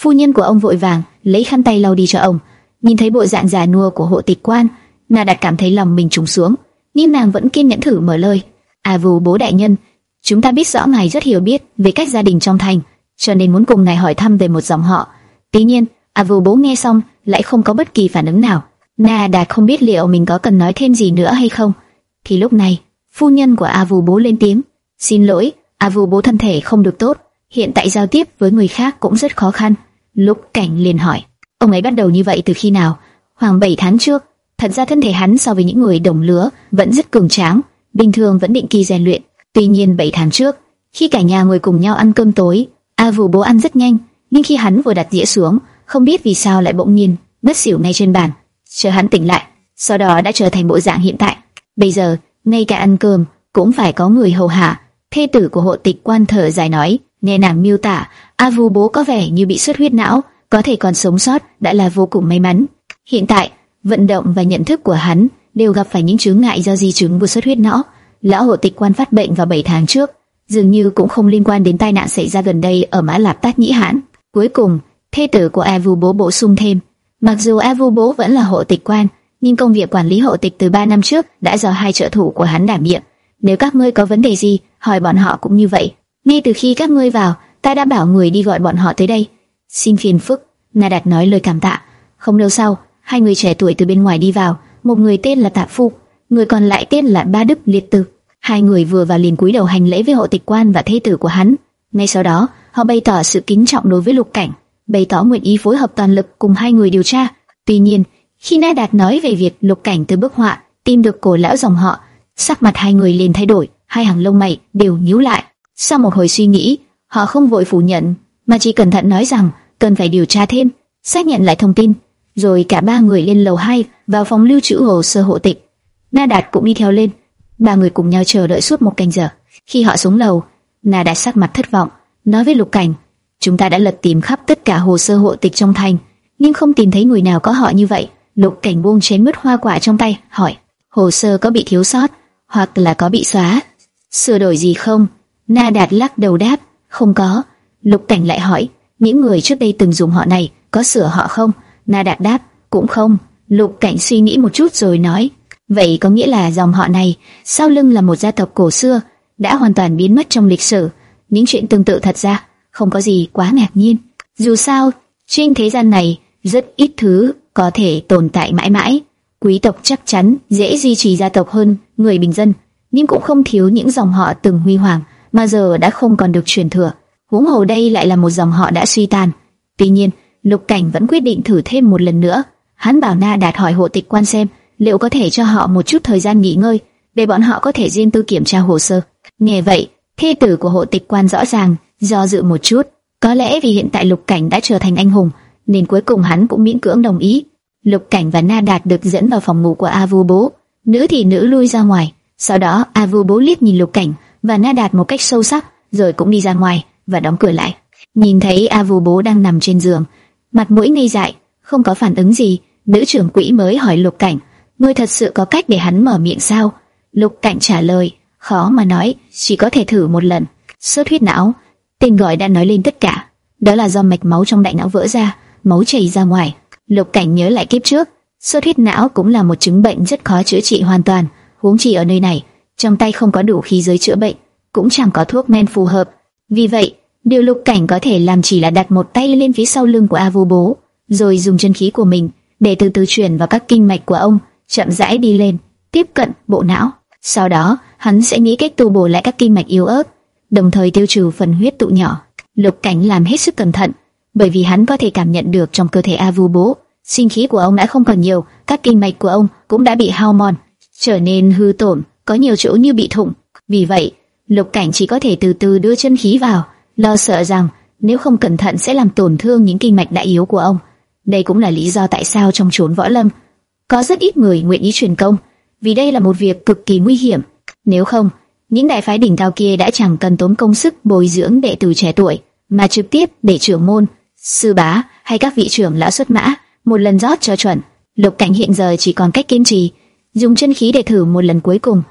Phu nhân của ông vội vàng lấy khăn tay lau đi cho ông. Nhìn thấy bộ dạng già nua của hộ tịch quan, Na Đạt cảm thấy lòng mình trùng xuống, nhưng nàng vẫn kiên nhẫn thử mở lời. À vù bố đại nhân, chúng ta biết rõ ngài rất hiểu biết về cách gia đình trong thành, cho nên muốn cùng ngài hỏi thăm về một dòng họ. Tuy nhiên, à vù bố nghe xong lại không có bất kỳ phản ứng nào. Na Đạt không biết liệu mình có cần nói thêm gì nữa hay không. Thì lúc này, phu nhân của A Vù bố lên tiếng, xin lỗi, A Vù bố thân thể không được tốt, hiện tại giao tiếp với người khác cũng rất khó khăn. Lúc cảnh liền hỏi, ông ấy bắt đầu như vậy từ khi nào? Khoảng 7 tháng trước. Thật ra thân thể hắn so với những người đồng lứa vẫn rất cường tráng, bình thường vẫn định kỳ rèn luyện. Tuy nhiên 7 tháng trước, khi cả nhà ngồi cùng nhau ăn cơm tối, A Vũ bố ăn rất nhanh, nhưng khi hắn vừa đặt dĩa xuống, không biết vì sao lại bỗng nhiên ngất xỉu ngay trên bàn. Chờ hắn tỉnh lại, sau đó đã trở thành bộ dạng hiện tại. Bây giờ, ngay cả ăn cơm cũng phải có người hầu hạ. Thê tử của hộ tịch quan thở dài nói, nghe nàng miêu tả, A Vu bố có vẻ như bị xuất huyết não, có thể còn sống sót đã là vô cùng may mắn. Hiện tại, vận động và nhận thức của hắn đều gặp phải những chướng ngại do di chứng của xuất huyết não. Lão hộ tịch quan phát bệnh vào 7 tháng trước, dường như cũng không liên quan đến tai nạn xảy ra gần đây ở Mã Lạp tát Nhĩ Hãn. Cuối cùng, thê tử của A Vu bố bổ sung thêm, mặc dù A Vu bố vẫn là hộ tịch quan, nhưng công việc quản lý hộ tịch từ 3 năm trước đã do hai trợ thủ của hắn đảm nhiệm. Nếu các ngươi có vấn đề gì, hỏi bọn họ cũng như vậy. Ngay từ khi các ngươi vào, ta đã bảo người đi gọi bọn họ tới đây. Xin phiền phức, Na Đạt nói lời cảm tạ. Không lâu sau, hai người trẻ tuổi từ bên ngoài đi vào, một người tên là Tạ Phu, người còn lại tên là Ba Đức Liệt Tử. Hai người vừa vào liền cúi đầu hành lễ với hộ tịch quan và thế tử của hắn. Ngay sau đó, họ bày tỏ sự kính trọng đối với Lục Cảnh, bày tỏ nguyện ý phối hợp toàn lực cùng hai người điều tra. Tuy nhiên, khi Na Đạt nói về việc Lục Cảnh từ bức họa tìm được cổ lão dòng họ, sắc mặt hai người liền thay đổi, hai hàng lông mày đều nhíu lại. Sau một hồi suy nghĩ, họ không vội phủ nhận, mà chỉ cẩn thận nói rằng cần phải điều tra thêm, xác nhận lại thông tin. Rồi cả ba người lên lầu 2 vào phòng lưu trữ hồ sơ hộ tịch. Na Đạt cũng đi theo lên. Ba người cùng nhau chờ đợi suốt một canh giờ. Khi họ xuống lầu, Na Đạt sắc mặt thất vọng, nói với Lục Cảnh, chúng ta đã lật tìm khắp tất cả hồ sơ hộ tịch trong thành, nhưng không tìm thấy người nào có họ như vậy. Lục Cảnh buông chén mứt hoa quả trong tay, hỏi: hồ sơ có bị thiếu sót, hoặc là có bị xóa, sửa đổi gì không? Na Đạt lắc đầu đáp: không có. Lục Cảnh lại hỏi: những người trước đây từng dùng họ này có sửa họ không? Na Đạt đáp: cũng không. Lục Cảnh suy nghĩ một chút rồi nói: vậy có nghĩa là dòng họ này sau lưng là một gia tộc cổ xưa đã hoàn toàn biến mất trong lịch sử. Những chuyện tương tự thật ra không có gì quá ngạc nhiên. Dù sao, trên thế gian này rất ít thứ có thể tồn tại mãi mãi. Quý tộc chắc chắn dễ duy trì gia tộc hơn người bình dân, nhưng cũng không thiếu những dòng họ từng huy hoàng mà giờ đã không còn được truyền thừa. Huống hồ đây lại là một dòng họ đã suy tàn. Tuy nhiên, Lục Cảnh vẫn quyết định thử thêm một lần nữa. Hắn bảo Na Đạt hỏi hộ tịch quan xem liệu có thể cho họ một chút thời gian nghỉ ngơi để bọn họ có thể riêng tư kiểm tra hồ sơ. Nghe vậy, thê tử của hộ tịch quan rõ ràng do dự một chút. Có lẽ vì hiện tại Lục Cảnh đã trở thành anh hùng, nên cuối cùng hắn cũng miễn cưỡng đồng ý. Lục Cảnh và Na Đạt được dẫn vào phòng ngủ của A Vu Bố, nữ thì nữ lui ra ngoài. Sau đó A Vu Bố liếc nhìn Lục Cảnh và Na Đạt một cách sâu sắc, rồi cũng đi ra ngoài và đóng cửa lại. Nhìn thấy A Vu Bố đang nằm trên giường, mặt mũi ngây dại, không có phản ứng gì, nữ trưởng quỹ mới hỏi Lục Cảnh, ngươi thật sự có cách để hắn mở miệng sao? Lục Cảnh trả lời, khó mà nói, chỉ có thể thử một lần. Sốt huyết não, tên gọi đã nói lên tất cả, đó là do mạch máu trong đại não vỡ ra, máu chảy ra ngoài. Lục Cảnh nhớ lại kiếp trước, xuất huyết não cũng là một chứng bệnh rất khó chữa trị hoàn toàn, huống chi ở nơi này, trong tay không có đủ khí giới chữa bệnh, cũng chẳng có thuốc men phù hợp. Vì vậy, điều Lục Cảnh có thể làm chỉ là đặt một tay lên phía sau lưng của A Vu Bố, rồi dùng chân khí của mình để từ từ truyền vào các kinh mạch của ông, chậm rãi đi lên, tiếp cận bộ não. Sau đó, hắn sẽ nghĩ cách tu bổ lại các kinh mạch yếu ớt, đồng thời tiêu trừ phần huyết tụ nhỏ. Lục Cảnh làm hết sức cẩn thận, bởi vì hắn có thể cảm nhận được trong cơ thể A Vu Bố, sinh khí của ông đã không còn nhiều, các kinh mạch của ông cũng đã bị hao mòn, trở nên hư tổn, có nhiều chỗ như bị thủng. Vì vậy, Lục Cảnh chỉ có thể từ từ đưa chân khí vào, lo sợ rằng nếu không cẩn thận sẽ làm tổn thương những kinh mạch đại yếu của ông. Đây cũng là lý do tại sao trong chốn võ lâm có rất ít người nguyện ý truyền công, vì đây là một việc cực kỳ nguy hiểm. Nếu không, những đại phái đỉnh cao kia đã chẳng cần tốn công sức bồi dưỡng đệ tử trẻ tuổi, mà trực tiếp để trưởng môn, sư bá hay các vị trưởng lão xuất mã một lần rót cho chuẩn. Lục Cảnh hiện giờ chỉ còn cách kiên trì, dùng chân khí để thử một lần cuối cùng.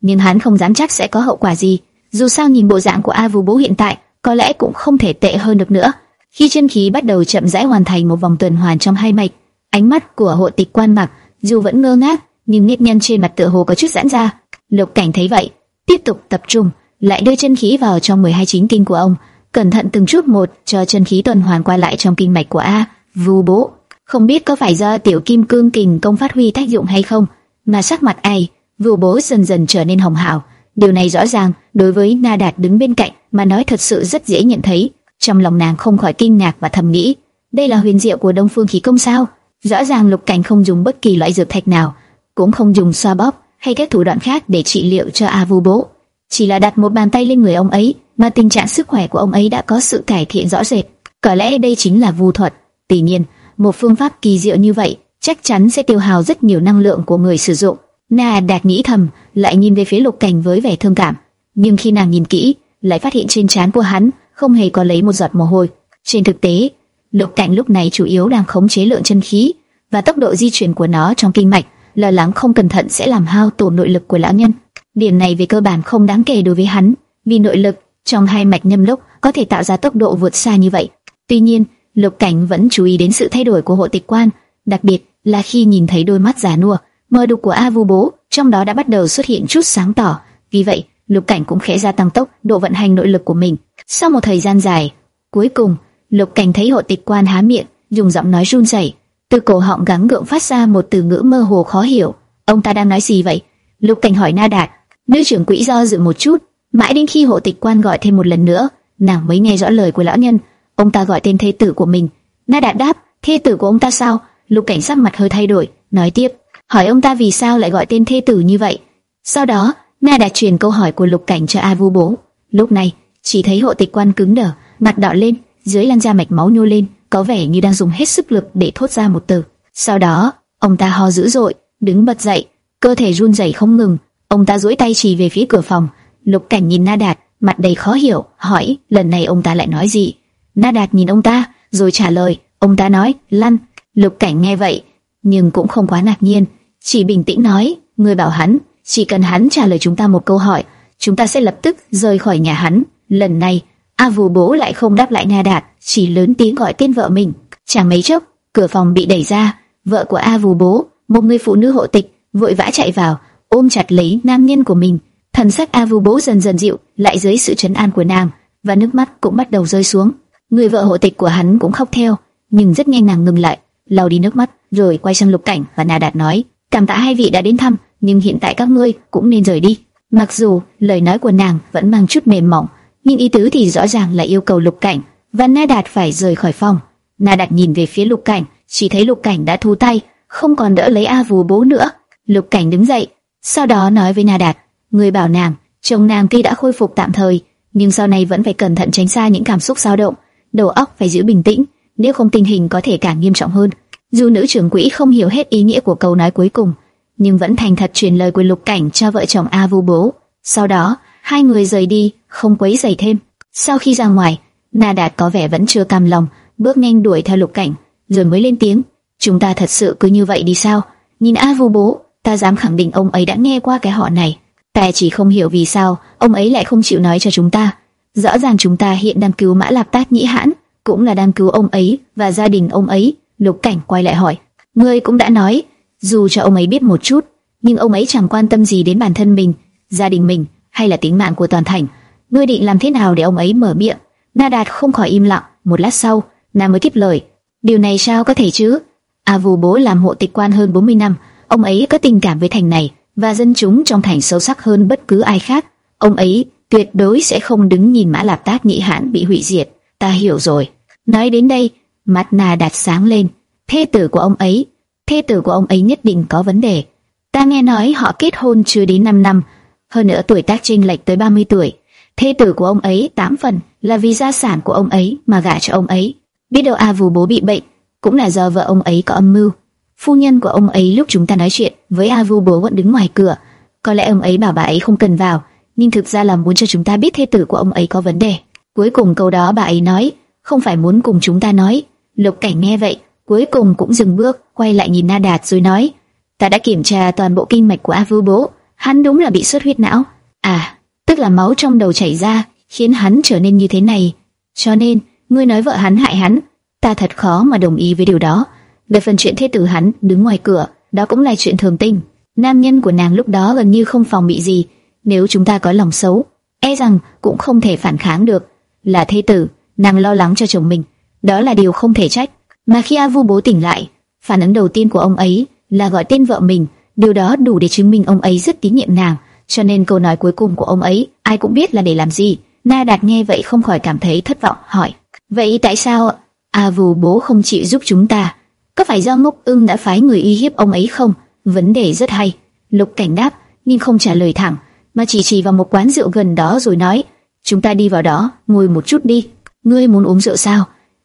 Nhưng hắn không dám chắc sẽ có hậu quả gì. Dù sao nhìn bộ dạng của A Vu Bố hiện tại, có lẽ cũng không thể tệ hơn được nữa. Khi chân khí bắt đầu chậm rãi hoàn thành một vòng tuần hoàn trong hai mạch, ánh mắt của hộ tịch quan mặc dù vẫn ngơ ngác, nhưng nếp nhăn trên mặt tựa hồ có chút giãn ra. Lục Cảnh thấy vậy, tiếp tục tập trung, lại đưa chân khí vào trong 12 chính kinh của ông, cẩn thận từng chút một cho chân khí tuần hoàn qua lại trong kinh mạch của A, Vu Bố. Không biết có phải do tiểu kim cương kình công phát huy tác dụng hay không, mà sắc mặt ai, Vu Bố dần dần trở nên hồng hào. Điều này rõ ràng đối với Na Đạt đứng bên cạnh mà nói thật sự rất dễ nhận thấy. Trong lòng nàng không khỏi kinh ngạc và thầm nghĩ, đây là huyền diệu của Đông Phương khí công sao? Rõ ràng Lục Cảnh không dùng bất kỳ loại dược thạch nào, cũng không dùng xoa bóp hay các thủ đoạn khác để trị liệu cho A Vu Bố, chỉ là đặt một bàn tay lên người ông ấy, mà tình trạng sức khỏe của ông ấy đã có sự cải thiện rõ rệt. Có lẽ đây chính là vu thuật. Tuy nhiên, một phương pháp kỳ diệu như vậy chắc chắn sẽ tiêu hao rất nhiều năng lượng của người sử dụng. Na Đạt nghĩ thầm, lại nhìn về phía Lục Cảnh với vẻ thương cảm, nhưng khi nàng nhìn kỹ, lại phát hiện trên trán của hắn không hề có lấy một giọt mồ hôi. Trên thực tế, Lục Cảnh lúc này chủ yếu đang khống chế lượng chân khí và tốc độ di chuyển của nó trong kinh mạch, lo lắng không cẩn thận sẽ làm hao tổn nội lực của lão nhân. Điểm này về cơ bản không đáng kể đối với hắn, vì nội lực trong hai mạch nhâm lúc có thể tạo ra tốc độ vượt xa như vậy. Tuy nhiên, Lục Cảnh vẫn chú ý đến sự thay đổi của hộ tịch quan, đặc biệt là khi nhìn thấy đôi mắt già nua, mờ đục của A Vu Bố, trong đó đã bắt đầu xuất hiện chút sáng tỏ. Vì vậy, Lục Cảnh cũng khẽ gia tăng tốc độ vận hành nội lực của mình. Sau một thời gian dài, cuối cùng Lục Cảnh thấy hộ tịch quan há miệng, dùng giọng nói run rẩy, từ cổ họng gắng gượng phát ra một từ ngữ mơ hồ khó hiểu. Ông ta đang nói gì vậy? Lục Cảnh hỏi Na Đạt. Nữ trưởng quỹ do dự một chút, mãi đến khi hộ tịch quan gọi thêm một lần nữa, nàng mới nghe rõ lời của lão nhân. Ông ta gọi tên thê tử của mình. Na Đạt đáp, thê tử của ông ta sao? Lục Cảnh sắc mặt hơi thay đổi, nói tiếp, hỏi ông ta vì sao lại gọi tên thê tử như vậy. Sau đó, Na Đạt truyền câu hỏi của Lục Cảnh cho A Vu bố. Lúc này, chỉ thấy hộ tịch quan cứng đờ, mặt đỏ lên, dưới làn da mạch máu nhô lên, có vẻ như đang dùng hết sức lực để thốt ra một từ. Sau đó, ông ta ho dữ dội, đứng bật dậy, cơ thể run rẩy không ngừng. Ông ta duỗi tay chỉ về phía cửa phòng. Lục Cảnh nhìn Na Đạt, mặt đầy khó hiểu, hỏi lần này ông ta lại nói gì. Na Đạt nhìn ông ta, rồi trả lời. Ông ta nói, lăn. Lục Cảnh nghe vậy, nhưng cũng không quá ngạc nhiên, chỉ bình tĩnh nói, người bảo hắn, chỉ cần hắn trả lời chúng ta một câu hỏi, chúng ta sẽ lập tức rời khỏi nhà hắn. Lần này, A Vù bố lại không đáp lại Na Đạt, chỉ lớn tiếng gọi tên vợ mình. Chẳng mấy chốc, cửa phòng bị đẩy ra, vợ của A Vù bố, một người phụ nữ hộ tịch, vội vã chạy vào, ôm chặt lấy nam nhân của mình. Thần sắc A Vu bố dần dần dịu, lại dưới sự trấn an của nàng, và nước mắt cũng bắt đầu rơi xuống. Người vợ hộ tịch của hắn cũng khóc theo, nhưng rất nhanh nàng ngừng lại, lau đi nước mắt, rồi quay sang Lục Cảnh và Na Đạt nói: "Cảm tạ hai vị đã đến thăm, nhưng hiện tại các ngươi cũng nên rời đi." Mặc dù lời nói của nàng vẫn mang chút mềm mỏng, nhưng ý tứ thì rõ ràng là yêu cầu Lục Cảnh và Na Đạt phải rời khỏi phòng. Na Đạt nhìn về phía Lục Cảnh, chỉ thấy Lục Cảnh đã thu tay, không còn đỡ lấy A Vù Bố nữa. Lục Cảnh đứng dậy, sau đó nói với Na Đạt, người bảo nàng, chồng nàng tuy đã khôi phục tạm thời, nhưng sau này vẫn phải cẩn thận tránh xa những cảm xúc dao động, đầu óc phải giữ bình tĩnh, nếu không tình hình có thể càng nghiêm trọng hơn. Dù nữ trưởng quỹ không hiểu hết ý nghĩa của câu nói cuối cùng, nhưng vẫn thành thật truyền lời của Lục Cảnh cho vợ chồng A Vu bố. Sau đó, hai người rời đi, không quấy rầy thêm. Sau khi ra ngoài, Na Đạt có vẻ vẫn chưa cam lòng, bước nhanh đuổi theo Lục Cảnh, rồi mới lên tiếng: "Chúng ta thật sự cứ như vậy đi sao? Nhìn A Vu bố, ta dám khẳng định ông ấy đã nghe qua cái họ này. Ta chỉ không hiểu vì sao ông ấy lại không chịu nói cho chúng ta. Rõ ràng chúng ta hiện đang cứu Mã Lạp Tát Nhĩ Hãn, cũng là đang cứu ông ấy và gia đình ông ấy." Lục Cảnh quay lại hỏi: "Ngươi cũng đã nói, dù cho ông ấy biết một chút, nhưng ông ấy chẳng quan tâm gì đến bản thân mình, gia đình mình hay là tính mạng của toàn thành. Ngươi định làm thế nào để ông ấy mở miệng?" Na Đạt không khỏi im lặng, một lát sau, nàng mới tiếp lời: "Điều này sao có thể chứ? A Vù bố làm hộ tịch quan hơn 40 năm, ông ấy có tình cảm với thành này và dân chúng trong thành sâu sắc hơn bất cứ ai khác. Ông ấy tuyệt đối sẽ không đứng nhìn Mã Lạp Tác Nhĩ Hãn bị hủy diệt. Ta hiểu rồi." Nói đến đây, mắt Na Đạt sáng lên. Thê tử của ông ấy, thê tử của ông ấy nhất định có vấn đề. Ta nghe nói họ kết hôn chưa đến 5 năm, hơn nữa tuổi tác chênh lệch tới 30 tuổi. Thê tử của ông ấy tám phần là vì gia sản của ông ấy mà gả cho ông ấy. Biết đâu A Vù bố bị bệnh, cũng là do vợ ông ấy có âm mưu. Phu nhân của ông ấy lúc chúng ta nói chuyện với A Vu bố vẫn đứng ngoài cửa. Có lẽ ông ấy bảo bà ấy không cần vào, nhưng thực ra là muốn cho chúng ta biết thê tử của ông ấy có vấn đề. Cuối cùng câu đó bà ấy nói, không phải muốn cùng chúng ta nói. Lục Cảnh nghe vậy, cuối cùng cũng dừng bước, quay lại nhìn Na Đạt rồi nói: "Ta đã kiểm tra toàn bộ kinh mạch của A Vu bố, hắn đúng là bị xuất huyết não. À, tức là máu trong đầu chảy ra, khiến hắn trở nên như thế này. Cho nên, ngươi nói vợ hắn hại hắn, ta thật khó mà đồng ý với điều đó. Về phần chuyện thê tử hắn đứng ngoài cửa, đó cũng là chuyện thường tình. Nam nhân của nàng lúc đó gần như không phòng bị gì, nếu chúng ta có lòng xấu, e rằng cũng không thể phản kháng được. Là thê tử, nàng lo lắng cho chồng mình, đó là điều không thể trách. Mà khi A Vu bố tỉnh lại, phản ứng đầu tiên của ông ấy là gọi tên vợ mình, điều đó đủ để chứng minh ông ấy rất tín nhiệm nàng. Cho nên câu nói cuối cùng của ông ấy, ai cũng biết là để làm gì. Na Đạt nghe vậy không khỏi cảm thấy thất vọng, hỏi: vậy tại sao A Vu bố không chịu giúp chúng ta? Có phải do Ngốc Ưng đã phái người uy hiếp ông ấy không? Vấn đề rất hay. Lục Cảnh đáp, nhưng không trả lời thẳng, mà chỉ chỉ vào một quán rượu gần đó rồi nói: chúng ta đi vào đó, ngồi một chút đi. Ngươi muốn uống rượu sao?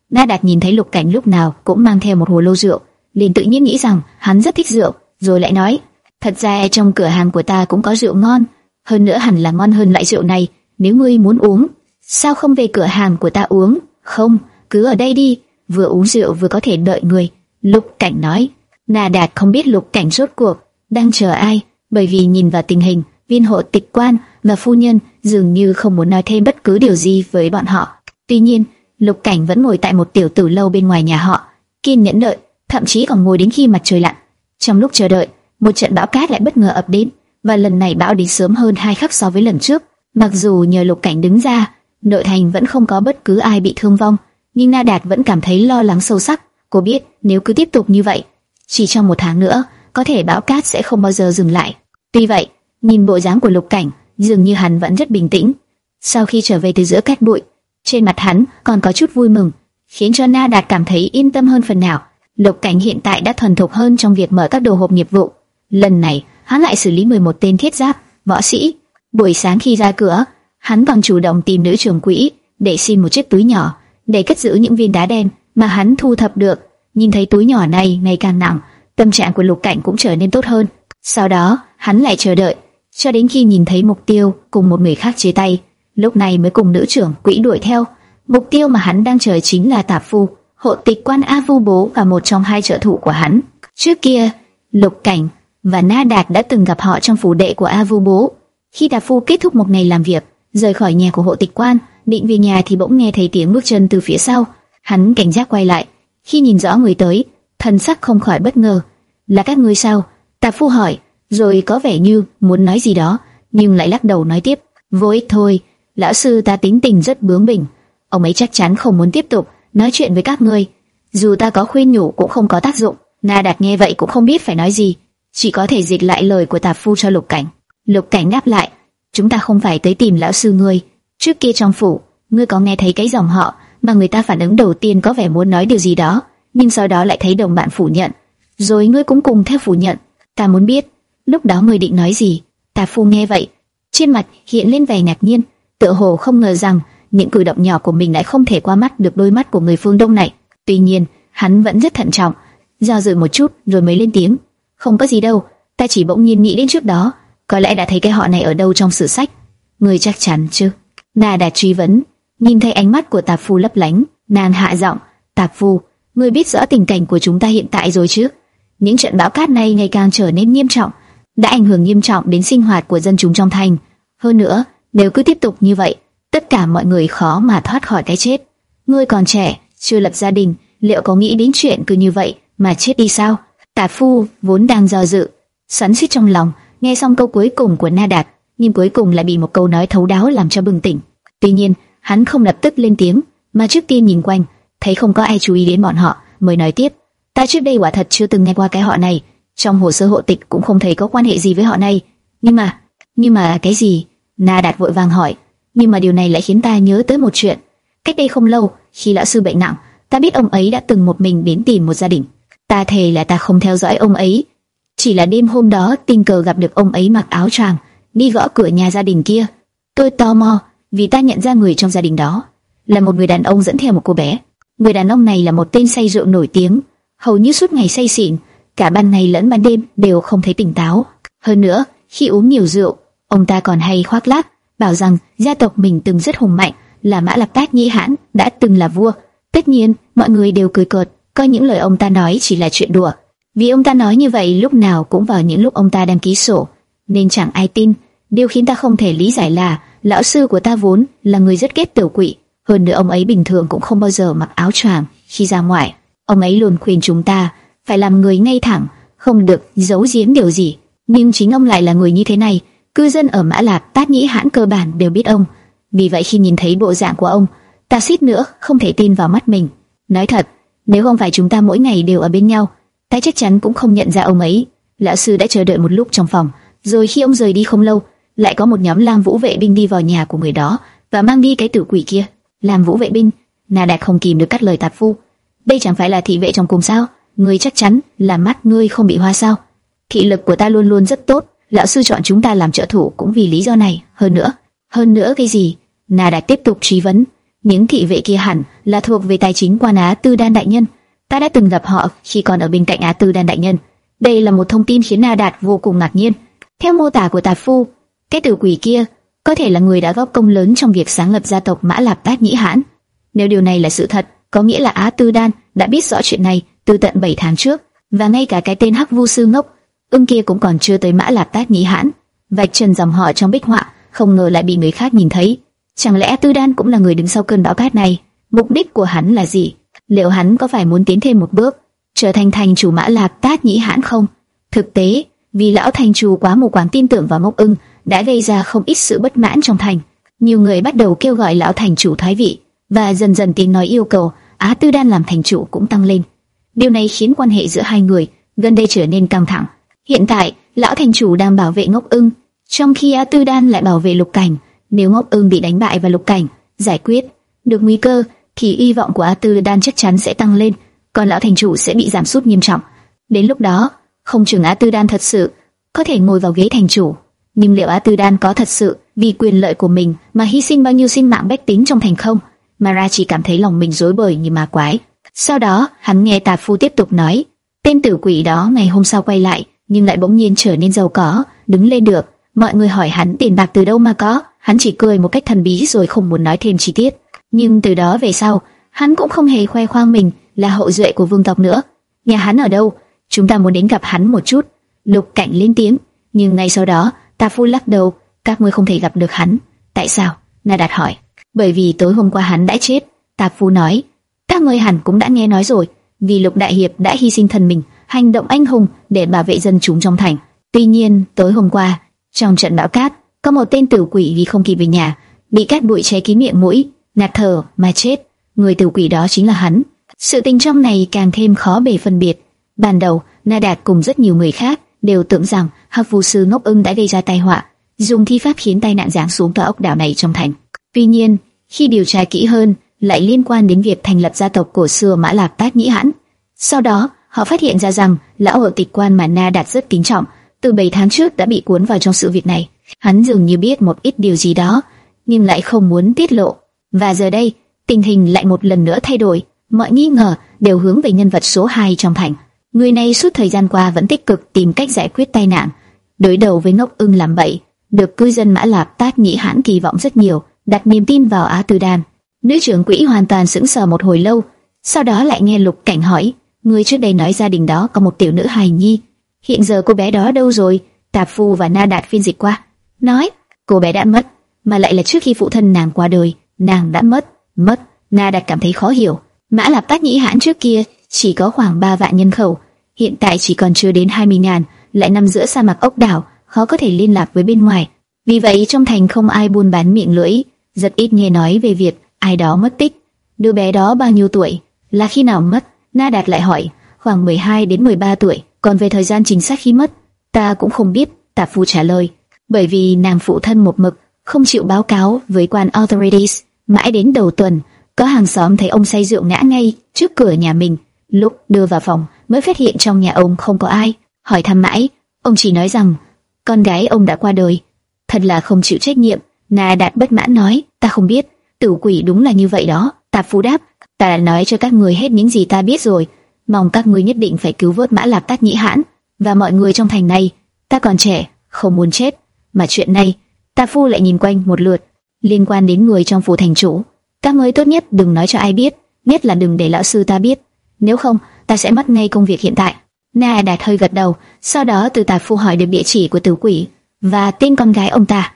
Na Đạt nhìn thấy Lục Cảnh lúc nào cũng mang theo một hồ lô rượu, liền tự nhiên nghĩ rằng hắn rất thích rượu, rồi lại nói: thật ra trong cửa hàng của ta cũng có rượu ngon, hơn nữa hẳn là ngon hơn loại rượu này. Nếu ngươi muốn uống, sao không về cửa hàng của ta uống? Không, cứ ở đây đi, vừa uống rượu vừa có thể đợi người. Lục Cảnh nói. Na Đạt không biết Lục Cảnh rốt cuộc đang chờ ai, bởi vì nhìn vào tình hình, viên hộ tịch quan và phu nhân dường như không muốn nói thêm bất cứ điều gì với bọn họ. Tuy nhiên, Lục Cảnh vẫn ngồi tại một tiểu tử lâu bên ngoài nhà họ, kiên nhẫn đợi, thậm chí còn ngồi đến khi mặt trời lặn. Trong lúc chờ đợi, một trận bão cát lại bất ngờ ập đến, và lần này bão đến sớm hơn hai khắc so với lần trước. Mặc dù nhờ Lục Cảnh đứng ra, nội thành vẫn không có bất cứ ai bị thương vong, nhưng Na Đạt vẫn cảm thấy lo lắng sâu sắc. Cô biết nếu cứ tiếp tục như vậy, chỉ trong một tháng nữa, có thể bão cát sẽ không bao giờ dừng lại. Tuy vậy, nhìn bộ dáng của Lục Cảnh, dường như hắn vẫn rất bình tĩnh. Sau khi trở về từ giữa cát bụi, trên mặt hắn còn có chút vui mừng, khiến cho Na Đạt cảm thấy yên tâm hơn phần nào. Lục Cảnh hiện tại đã thuần thục hơn trong việc mở các đồ hộp nghiệp vụ. Lần này, hắn lại xử lý 11 tên thiết giáp, võ sĩ. Buổi sáng khi ra cửa, hắn còn chủ động tìm nữ trưởng quỹ để xin một chiếc túi nhỏ để cất giữ những viên đá đen mà hắn thu thập được. Nhìn thấy túi nhỏ này ngày càng nặng, tâm trạng của Lục Cảnh cũng trở nên tốt hơn. Sau đó, hắn lại chờ đợi, cho đến khi nhìn thấy mục tiêu cùng một người khác chia tay, lúc này mới cùng nữ trưởng quỹ đuổi theo. Mục tiêu mà hắn đang chờ chính là Tạp Phu, hộ tịch quan A Vu Bố và một trong hai trợ thủ của hắn. Trước kia, Lục Cảnh và Na Đạt đã từng gặp họ trong phủ đệ của A Vu Bố. Khi Tạp Phu kết thúc một ngày làm việc, rời khỏi nhà của hộ tịch quan, định về nhà thì bỗng nghe thấy tiếng bước chân từ phía sau. Hắn cảnh giác quay lại, khi nhìn rõ người tới, thần sắc không khỏi bất ngờ. Là các ngươi sao? Tạp Phu hỏi, rồi có vẻ như muốn nói gì đó, nhưng lại lắc đầu nói tiếp, vô ích thôi. Lão sư ta tính tình rất bướng bỉnh, ông ấy chắc chắn không muốn tiếp tục nói chuyện với các ngươi. Dù ta có khuyên nhủ cũng không có tác dụng. Na Đạt nghe vậy cũng không biết phải nói gì, chỉ có thể dịch lại lời của Tạp Phu cho Lục Cảnh. Lục Cảnh đáp lại, chúng ta không phải tới tìm lão sư ngươi. Trước kia trong phủ, ngươi có nghe thấy cái dòng họ mà người ta phản ứng đầu tiên có vẻ muốn nói điều gì đó, nhưng sau đó lại thấy đồng bạn phủ nhận, rồi ngươi cũng cùng theo phủ nhận. Ta muốn biết, lúc đó ngươi định nói gì? Tà Phu nghe vậy, trên mặt hiện lên vẻ ngạc nhiên, tựa hồ không ngờ rằng những cử động nhỏ của mình lại không thể qua mắt được đôi mắt của người phương Đông này. Tuy nhiên, hắn vẫn rất thận trọng, do dự một chút rồi mới lên tiếng. Không có gì đâu, ta chỉ bỗng nhiên nghĩ đến trước đó, có lẽ đã thấy cái họ này ở đâu trong sử sách. Người chắc chắn chứ? Na đã truy vấn, nhìn thấy ánh mắt của Tạp Phu lấp lánh, nàng hạ giọng, Tạp Phu, ngươi biết rõ tình cảnh của chúng ta hiện tại rồi chứ? Những trận bão cát này ngày càng trở nên nghiêm trọng, đã ảnh hưởng nghiêm trọng đến sinh hoạt của dân chúng trong thành. Hơn nữa, nếu cứ tiếp tục như vậy, tất cả mọi người khó mà thoát khỏi cái chết. Ngươi còn trẻ, chưa lập gia đình, liệu có nghĩ đến chuyện cứ như vậy mà chết đi sao? Tạp phu vốn đang do dự, xoắn xuýt trong lòng, nghe xong câu cuối cùng của Na Đạt, nhưng cuối cùng lại bị một câu nói thấu đáo làm cho bừng tỉnh. Tuy nhiên, hắn không lập tức lên tiếng, mà trước tiên nhìn quanh, thấy không có ai chú ý đến bọn họ, mới nói tiếp: "Ta trước đây quả thật chưa từng nghe qua cái họ này, trong hồ sơ hộ tịch cũng không thấy có quan hệ gì với họ này, nhưng mà, nhưng mà cái gì?" Na Đạt vội vàng hỏi, nhưng mà điều này lại khiến ta nhớ tới một chuyện. Cách đây không lâu, khi lão sư bệnh nặng, ta biết ông ấy đã từng một mình đến tìm một gia đình. Ta thề là ta không theo dõi ông ấy, chỉ là đêm hôm đó tình cờ gặp được ông ấy mặc áo choàng đi gõ cửa nhà gia đình kia. Tôi tò mò vì ta nhận ra người trong gia đình đó là một người đàn ông dẫn theo một cô bé. Người đàn ông này là một tên say rượu nổi tiếng, hầu như suốt ngày say xỉn, cả ban ngày lẫn ban đêm đều không thấy tỉnh táo. Hơn nữa, khi uống nhiều rượu, ông ta còn hay khoác lác, bảo rằng gia tộc mình từng rất hùng mạnh, là Mã Lạp Tác Nhĩ Hãn đã từng là vua. Tất nhiên, mọi người đều cười cợt, coi những lời ông ta nói chỉ là chuyện đùa. Vì ông ta nói như vậy lúc nào cũng vào những lúc ông ta đang ký sổ, nên chẳng ai tin. Điều khiến ta không thể lý giải là lão sư của ta vốn là người rất ghét tiểu quỷ, hơn nữa ông ấy bình thường cũng không bao giờ mặc áo choàng khi ra ngoài. Ông ấy luôn khuyên chúng ta phải làm người ngay thẳng, không được giấu giếm điều gì. Nhưng chính ông lại là người như thế này, cư dân ở Mã Lạp, Tát Nhĩ Hãn cơ bản đều biết ông. Vì vậy khi nhìn thấy bộ dạng của ông, ta suýt nữa không thể tin vào mắt mình. Nói thật, nếu không phải chúng ta mỗi ngày đều ở bên nhau, ta chắc chắn cũng không nhận ra ông ấy. Lão sư đã chờ đợi một lúc trong phòng, rồi khi ông rời đi không lâu, lại có một nhóm lam vũ vệ binh đi vào nhà của người đó và mang đi cái tử quỷ kia. lam vũ vệ binh, Na Đạt không kìm được cắt lời tạp phu. Đây chẳng phải là thị vệ trong cung sao? Ngươi chắc chắn là mắt ngươi không bị hoa sao? Thị lực của ta luôn luôn rất tốt, lão sư chọn chúng ta làm trợ thủ cũng vì lý do này. Hơn nữa, hơn nữa cái gì? Na Đạt tiếp tục truy vấn. Những thị vệ kia hẳn là thuộc về tài chính quan Á Tư Đan đại nhân. Ta đã từng gặp họ khi còn ở bên cạnh Á Tư Đan đại nhân. Đây là một thông tin khiến Na Đạt vô cùng ngạc nhiên. Theo mô tả của Tạp Phu, cái tử quỷ kia có thể là người đã góp công lớn trong việc sáng lập gia tộc Mã Lạp Tát Nhĩ Hãn. Nếu điều này là sự thật, có nghĩa là Á Tư Đan đã biết rõ chuyện này từ tận 7 tháng trước, và ngay cả cái tên Hắc Vu sư ngốc, ưng kia cũng còn chưa tới Mã Lạp Tát Nhĩ Hãn. Vạch trần dòng họ trong bích họa, không ngờ lại bị người khác nhìn thấy. Chẳng lẽ Tư Đan cũng là người đứng sau cơn bão cát này? Mục đích của hắn là gì? Liệu hắn có phải muốn tiến thêm một bước, trở thành thành chủ Mã Lạp Tát Nhĩ Hãn không? Thực tế, vì lão thành chủ quá mù quáng tin tưởng vào Mộc Ưng, đã gây ra không ít sự bất mãn trong thành. Nhiều người bắt đầu kêu gọi lão thành chủ thoái vị, và dần dần tiếng nói yêu cầu Á Tư Đan làm thành chủ cũng tăng lên. Điều này khiến quan hệ giữa hai người gần đây trở nên căng thẳng. Hiện tại, lão thành chủ đang bảo vệ Ngốc Ưng, trong khi Á Tư Đan lại bảo vệ Lục Cảnh. Nếu Ngốc Ưng bị đánh bại và Lục Cảnh giải quyết được nguy cơ, thì hy vọng của Á Tư Đan chắc chắn sẽ tăng lên, còn lão thành chủ sẽ bị giảm sút nghiêm trọng. Đến lúc đó, không chừng Á Tư Đan thật sự có thể ngồi vào ghế thành chủ. Nhưng liệu Á Tư Đan có thật sự vì quyền lợi của mình mà hy sinh bao nhiêu sinh mạng bách tính trong thành không? Mara chỉ cảm thấy lòng mình rối bời như ma quái. Sau đó, hắn nghe Tà Phu tiếp tục nói, tên tử quỷ đó ngày hôm sau quay lại, nhưng lại bỗng nhiên trở nên giàu có, đứng lên được. Mọi người hỏi hắn tiền bạc từ đâu mà có, hắn chỉ cười một cách thần bí rồi không muốn nói thêm chi tiết. Nhưng từ đó về sau, hắn cũng không hề khoe khoang mình là hậu duệ của vương tộc nữa. Nhà hắn ở đâu? Chúng ta muốn đến gặp hắn một chút. Lục Cảnh lên tiếng, nhưng ngay sau đó, Ta Phu lắc đầu, các ngươi không thể gặp được hắn. Tại sao? Na Đạt hỏi. Bởi vì tối hôm qua hắn đã chết. Ta Phu nói. Các ngươi hẳn cũng đã nghe nói rồi, vì Lục Đại Hiệp đã hy sinh thân mình, hành động anh hùng để bảo vệ dân chúng trong thành. Tuy nhiên, tối hôm qua, trong trận bão cát, có một tên tử quỷ vì không kịp về nhà, bị cát bụi che kín miệng mũi, ngạt thở mà chết. Người tử quỷ đó chính là hắn. Sự tình trong này càng thêm khó bề phân biệt. Ban đầu, Na Đạt cùng rất nhiều người khác đều tưởng rằng Hắc Vu sư ngốc ưng đã gây ra tai họa, dùng thi pháp khiến tai nạn giáng xuống tòa ốc đảo này trong thành. Tuy nhiên, khi điều tra kỹ hơn, lại liên quan đến việc thành lập gia tộc cổ xưa Mã Lạp Tát Nhĩ Hãn. Sau đó, họ phát hiện ra rằng lão hộ tịch quan mà Na Đạt rất kính trọng, từ 7 tháng trước đã bị cuốn vào trong sự việc này. Hắn dường như biết một ít điều gì đó, nhưng lại không muốn tiết lộ. Và giờ đây, tình hình lại một lần nữa thay đổi, mọi nghi ngờ đều hướng về nhân vật số 2 trong thành. Người này suốt thời gian qua vẫn tích cực tìm cách giải quyết tai nạn, đối đầu với ngốc ưng làm bậy, được cư dân Mã Lạp Tát Nhĩ Hãn kỳ vọng rất nhiều, đặt niềm tin vào Á Tư Đan. Nữ trưởng quỹ hoàn toàn sững sờ một hồi lâu, sau đó lại nghe Lục Cảnh hỏi, người trước đây nói gia đình đó có một tiểu nữ hài nhi, hiện giờ cô bé đó đâu rồi? Tạp Phu và Na Đạt phiên dịch qua, nói cô bé đã mất, mà lại là trước khi phụ thân nàng qua đời, nàng đã mất, mất. Na Đạt cảm thấy khó hiểu, Mã Lạp Tát Nhĩ Hãn trước kia chỉ có khoảng 3 vạn nhân khẩu, hiện tại chỉ còn chưa đến 20 ngàn, lại nằm giữa sa mạc ốc đảo, khó có thể liên lạc với bên ngoài. Vì vậy trong thành không ai buôn bán miệng lưỡi, rất ít nghe nói về việc ai đó mất tích. Đứa bé đó bao nhiêu tuổi? Là khi nào mất? Na Đạt lại hỏi, khoảng 12 đến 13 tuổi. Còn về thời gian chính xác khi mất, ta cũng không biết. Tạp phu trả lời, bởi vì nàng phụ thân một mực không chịu báo cáo với quan authorities. Mãi đến đầu tuần, có hàng xóm thấy ông say rượu ngã ngay trước cửa nhà mình. Lúc đưa vào phòng, mới phát hiện trong nhà ông không có ai. Hỏi thăm mãi, ông chỉ nói rằng con gái ông đã qua đời. Thật là không chịu trách nhiệm. Na Đạt bất mãn nói, ta không biết. Tử quỷ đúng là như vậy đó. Tạp Phú đáp, ta đã nói cho các người hết những gì ta biết rồi. Mong các người nhất định phải cứu vớt Mã Lạp Tát Nhĩ Hãn và mọi người trong thành này. Ta còn trẻ, không muốn chết. Mà chuyện này, ta Phu lại nhìn quanh một lượt, liên quan đến người trong phủ thành chủ. Các ngươi tốt nhất đừng nói cho ai biết, nhất là đừng để lão sư ta biết. Nếu không, ta sẽ mất ngay công việc hiện tại. Na Đạt hơi gật đầu, sau đó từ Tạp Phu hỏi được địa chỉ của tử quỷ và tên con gái ông ta,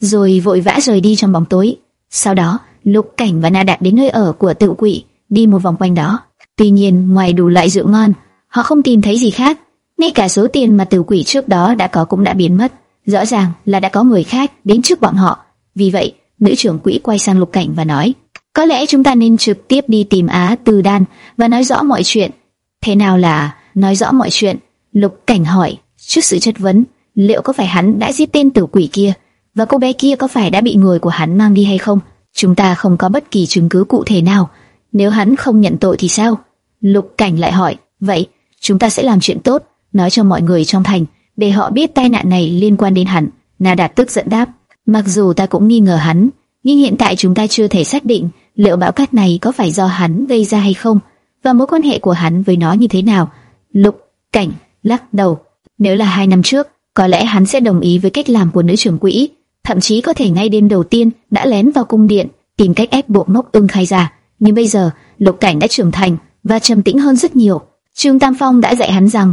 rồi vội vã rời đi trong bóng tối. Sau đó, Lục Cảnh và Na Đạt đến nơi ở của tự quỷ, đi một vòng quanh đó. Tuy nhiên, ngoài đủ loại rượu ngon, họ không tìm thấy gì khác. Ngay cả số tiền mà tử quỷ trước đó đã có cũng đã biến mất. Rõ ràng là đã có người khác đến trước bọn họ. Vì vậy, nữ trưởng quỹ quay sang Lục Cảnh và nói, có lẽ chúng ta nên trực tiếp đi tìm Á Từ Đan và nói rõ mọi chuyện. Thế nào là nói rõ mọi chuyện? Lục Cảnh hỏi, trước sự chất vấn, liệu có phải hắn đã giết tên tử quỷ kia? Và cô bé kia có phải đã bị người của hắn mang đi hay không? Chúng ta không có bất kỳ chứng cứ cụ thể nào. Nếu hắn không nhận tội thì sao? Lục Cảnh lại hỏi, vậy chúng ta sẽ làm chuyện tốt, nói cho mọi người trong thành, để họ biết tai nạn này liên quan đến hắn. Na Đạt tức giận đáp, mặc dù ta cũng nghi ngờ hắn, nhưng hiện tại chúng ta chưa thể xác định liệu bão cát này có phải do hắn gây ra hay không, và mối quan hệ của hắn với nó như thế nào. Lục Cảnh lắc đầu, nếu là hai năm trước, có lẽ hắn sẽ đồng ý với cách làm của nữ trưởng quỹ thậm chí có thể ngay đêm đầu tiên đã lén vào cung điện tìm cách ép buộc Ngốc Ưng khai ra. Nhưng bây giờ, Lục Cảnh đã trưởng thành và trầm tĩnh hơn rất nhiều. Trương Tam Phong đã dạy hắn rằng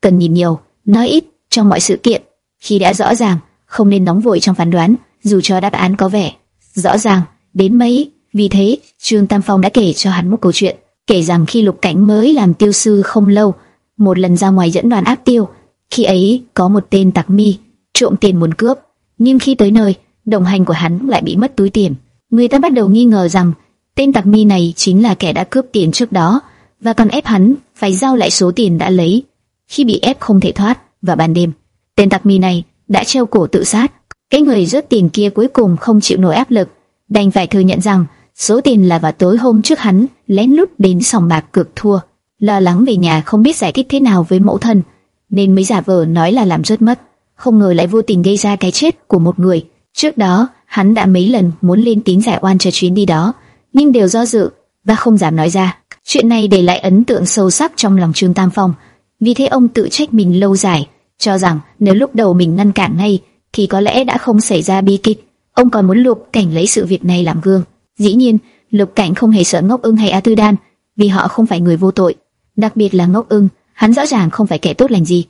cần nhìn nhiều, nói ít trong mọi sự kiện. Khi đã rõ ràng, không nên nóng vội trong phán đoán, dù cho đáp án có vẻ rõ ràng đến mấy. Vì thế, Trương Tam Phong đã kể cho hắn một câu chuyện, kể rằng khi Lục Cảnh mới làm tiêu sư không lâu, một lần ra ngoài dẫn đoàn áp tiêu, khi ấy có một tên tặc mi trộm tiền muốn cướp, nhưng khi tới nơi, đồng hành của hắn lại bị mất túi tiền. Người ta bắt đầu nghi ngờ rằng tên tặc mi này chính là kẻ đã cướp tiền trước đó và còn ép hắn phải giao lại số tiền đã lấy. Khi bị ép không thể thoát, và ban đêm, tên tặc mi này đã treo cổ tự sát. Cái người rớt tiền kia cuối cùng không chịu nổi áp lực, đành phải thừa nhận rằng số tiền là vào tối hôm trước hắn lén lút đến sòng bạc cược thua. Lo lắng về nhà không biết giải thích thế nào với mẫu thân, nên mới giả vờ nói là làm rớt mất không ngờ lại vô tình gây ra cái chết của một người. Trước đó, hắn đã mấy lần muốn lên tiếng giải oan cho chuyến đi đó, nhưng đều do dự và không dám nói ra. Chuyện này để lại ấn tượng sâu sắc trong lòng Trương Tam Phong. Vì thế ông tự trách mình lâu dài, cho rằng nếu lúc đầu mình ngăn cản ngay thì có lẽ đã không xảy ra bi kịch. Ông còn muốn Lục Cảnh lấy sự việc này làm gương. Dĩ nhiên, Lục Cảnh không hề sợ Ngốc Ưng hay A Tư Đan, vì họ không phải người vô tội. Đặc biệt là Ngốc Ưng, hắn rõ ràng không phải kẻ tốt lành gì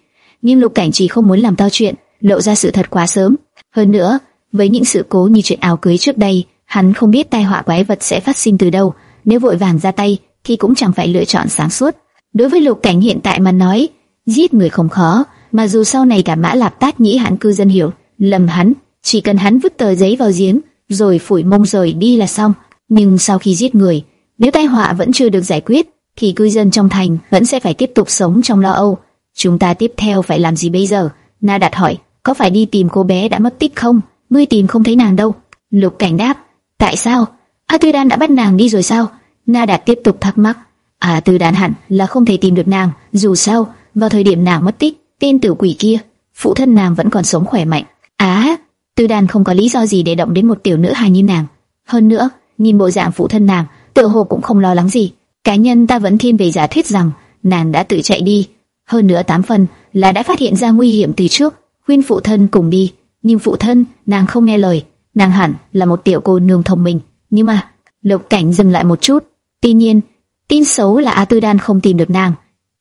nhưng Lục Cảnh chỉ không muốn làm to chuyện, lộ ra sự thật quá sớm. Hơn nữa, với những sự cố như chuyện áo cưới trước đây, hắn không biết tai họa quái vật sẽ phát sinh từ đâu. Nếu vội vàng ra tay, thì cũng chẳng phải lựa chọn sáng suốt. Đối với Lục Cảnh hiện tại mà nói, giết người không khó, mà dù sau này cả Mã Lạp Tát nhĩ hắn cư dân hiểu, lầm hắn, chỉ cần hắn vứt tờ giấy vào giếng, rồi phủi mông rời đi là xong. Nhưng sau khi giết người, nếu tai họa vẫn chưa được giải quyết, thì cư dân trong thành vẫn sẽ phải tiếp tục sống trong lo âu. Chúng ta tiếp theo phải làm gì bây giờ? Na Đạt hỏi, có phải đi tìm cô bé đã mất tích không? Ngươi tìm không thấy nàng đâu. Lục Cảnh đáp, tại sao? A Tư Đan đã bắt nàng đi rồi sao? Na Đạt tiếp tục thắc mắc. À Tư Đan hẳn là không thể tìm được nàng, dù sao, vào thời điểm nàng mất tích, tên tử quỷ kia, phụ thân nàng vẫn còn sống khỏe mạnh. Á, Tư Đan không có lý do gì để động đến một tiểu nữ hài như nàng. Hơn nữa, nhìn bộ dạng phụ thân nàng, tựa hồ cũng không lo lắng gì. Cá nhân ta vẫn thiên về giả thuyết rằng nàng đã tự chạy đi. Hơn nữa tám phần là đã phát hiện ra nguy hiểm từ trước, khuyên phụ thân cùng đi. Nhưng phụ thân, nàng không nghe lời, nàng hẳn là một tiểu cô nương thông minh. Nhưng mà, Lục Cảnh dừng lại một chút. Tuy nhiên, tin xấu là A Tư Đan không tìm được nàng,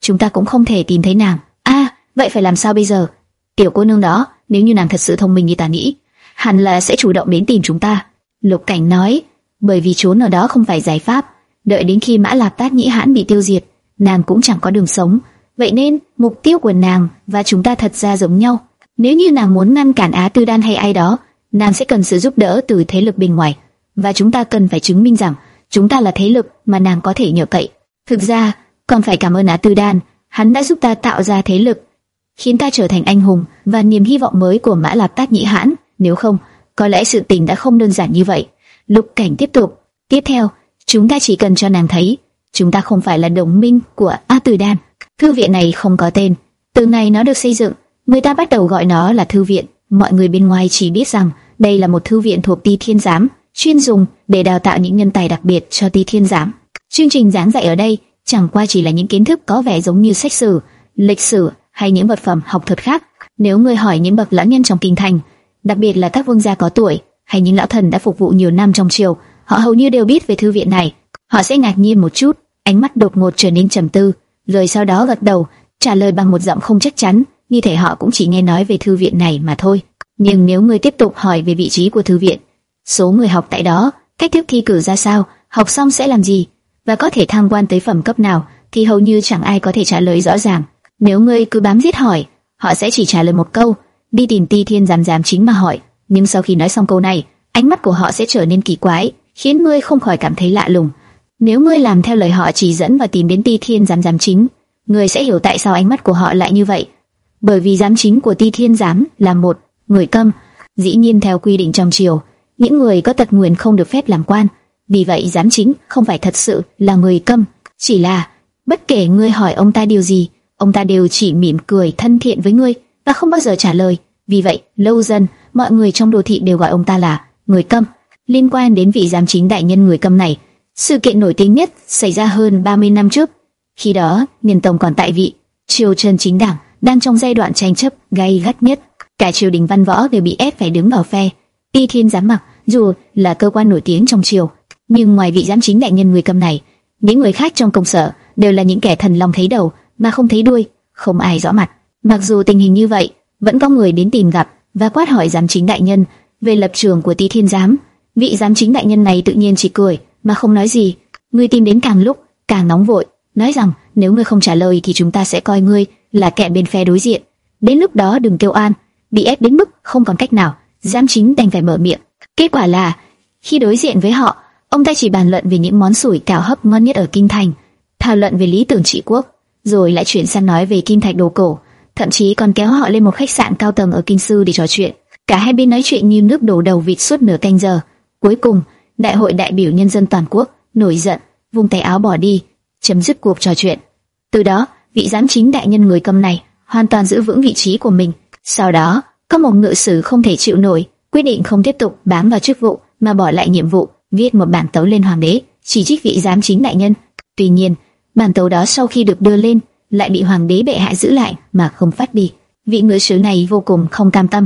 chúng ta cũng không thể tìm thấy nàng. A, vậy phải làm sao bây giờ? Tiểu cô nương đó, nếu như nàng thật sự thông minh như ta nghĩ, hẳn là sẽ chủ động đến tìm chúng ta. Lục Cảnh nói, bởi vì trốn ở đó không phải giải pháp. Đợi đến khi Mã Lạp Tát Nhĩ Hãn bị tiêu diệt, nàng cũng chẳng có đường sống. Vậy nên, mục tiêu của nàng và chúng ta thật ra giống nhau. Nếu như nàng muốn ngăn cản Á Tư Đan hay ai đó, nàng sẽ cần sự giúp đỡ từ thế lực bên ngoài, và chúng ta cần phải chứng minh rằng chúng ta là thế lực mà nàng có thể nhờ cậy. Thực ra, còn phải cảm ơn Á Tư Đan, hắn đã giúp ta tạo ra thế lực, khiến ta trở thành anh hùng và niềm hy vọng mới của Mã Lạp Tát Nhĩ Hãn. Nếu không, có lẽ sự tình đã không đơn giản như vậy. Lục Cảnh tiếp tục. Tiếp theo, chúng ta chỉ cần cho nàng thấy, chúng ta không phải là đồng minh của A Từ Đan. Thư viện này không có tên. Từ ngày nó được xây dựng, người ta bắt đầu gọi nó là thư viện. Mọi người bên ngoài chỉ biết rằng đây là một thư viện thuộc Ti Thiên Giám, chuyên dùng để đào tạo những nhân tài đặc biệt cho Ti Thiên Giám. Chương trình giảng dạy ở đây chẳng qua chỉ là những kiến thức có vẻ giống như sách sử, lịch sử hay những vật phẩm học thuật khác. Nếu người hỏi những bậc lão nhân trong kinh thành, đặc biệt là các vương gia có tuổi hay những lão thần đã phục vụ nhiều năm trong triều, họ hầu như đều biết về thư viện này. Họ sẽ ngạc nhiên một chút, ánh mắt đột ngột trở nên trầm tư, rồi sau đó gật đầu, trả lời bằng một giọng không chắc chắn, như thể họ cũng chỉ nghe nói về thư viện này mà thôi. Nhưng nếu người tiếp tục hỏi về vị trí của thư viện, số người học tại đó, cách thức thi cử ra sao, học xong sẽ làm gì, và có thể tham quan tới phẩm cấp nào, thì hầu như chẳng ai có thể trả lời rõ ràng. Nếu ngươi cứ bám giết hỏi, họ sẽ chỉ trả lời một câu, đi tìm Ti Thiên giám giám chính mà hỏi. Nhưng sau khi nói xong câu này, ánh mắt của họ sẽ trở nên kỳ quái, khiến ngươi không khỏi cảm thấy lạ lùng. Nếu ngươi làm theo lời họ chỉ dẫn và tìm đến Ti Thiên giám giám chính, ngươi sẽ hiểu tại sao ánh mắt của họ lại như vậy. Bởi vì giám chính của Ti Thiên giám là một người câm, dĩ nhiên theo quy định trong triều, những người có tật nguyền không được phép làm quan. Vì vậy giám chính không phải thật sự là người câm, chỉ là bất kể ngươi hỏi ông ta điều gì, ông ta đều chỉ mỉm cười thân thiện với ngươi và không bao giờ trả lời. Vì vậy, lâu dần, mọi người trong đô thị đều gọi ông ta là người câm. Liên quan đến vị giám chính đại nhân người câm này, sự kiện nổi tiếng nhất xảy ra hơn 30 năm trước. Khi đó, Niên Tông còn tại vị, triều Trần chính đảng đang trong giai đoạn tranh chấp gay gắt nhất. Cả triều đình văn võ đều bị ép phải đứng vào phe. Y Thiên giám mặc, dù là cơ quan nổi tiếng trong triều, nhưng ngoài vị giám chính đại nhân người câm này, những người khác trong công sở đều là những kẻ thần long thấy đầu mà không thấy đuôi, không ai rõ mặt. Mặc dù tình hình như vậy, vẫn có người đến tìm gặp và quát hỏi giám chính đại nhân về lập trường của Tý Thiên giám. Vị giám chính đại nhân này tự nhiên chỉ cười mà không nói gì. Người tìm đến càng lúc càng nóng vội, nói rằng nếu ngươi không trả lời thì chúng ta sẽ coi ngươi là kẻ bên phe đối diện. Đến lúc đó đừng kêu an, bị ép đến mức không còn cách nào, giám chính đành phải mở miệng. Kết quả là khi đối diện với họ, ông ta chỉ bàn luận về những món sủi cảo hấp ngon nhất ở kinh thành, thảo luận về lý tưởng trị quốc, rồi lại chuyển sang nói về kim thạch đồ cổ thậm chí còn kéo họ lên một khách sạn cao tầng ở kinh sư để trò chuyện. Cả hai bên nói chuyện như nước đổ đầu vịt suốt nửa canh giờ. Cuối cùng, đại hội đại biểu nhân dân toàn quốc nổi giận, vung tay áo bỏ đi, chấm dứt cuộc trò chuyện. Từ đó, vị giám chính đại nhân người cầm này hoàn toàn giữ vững vị trí của mình. Sau đó, có một ngự sử không thể chịu nổi, quyết định không tiếp tục bám vào chức vụ mà bỏ lại nhiệm vụ, viết một bản tấu lên hoàng đế, chỉ trích vị giám chính đại nhân. Tuy nhiên, bản tấu đó sau khi được đưa lên lại bị hoàng đế bệ hạ giữ lại mà không phát đi. Vị ngự sử này vô cùng không cam tâm,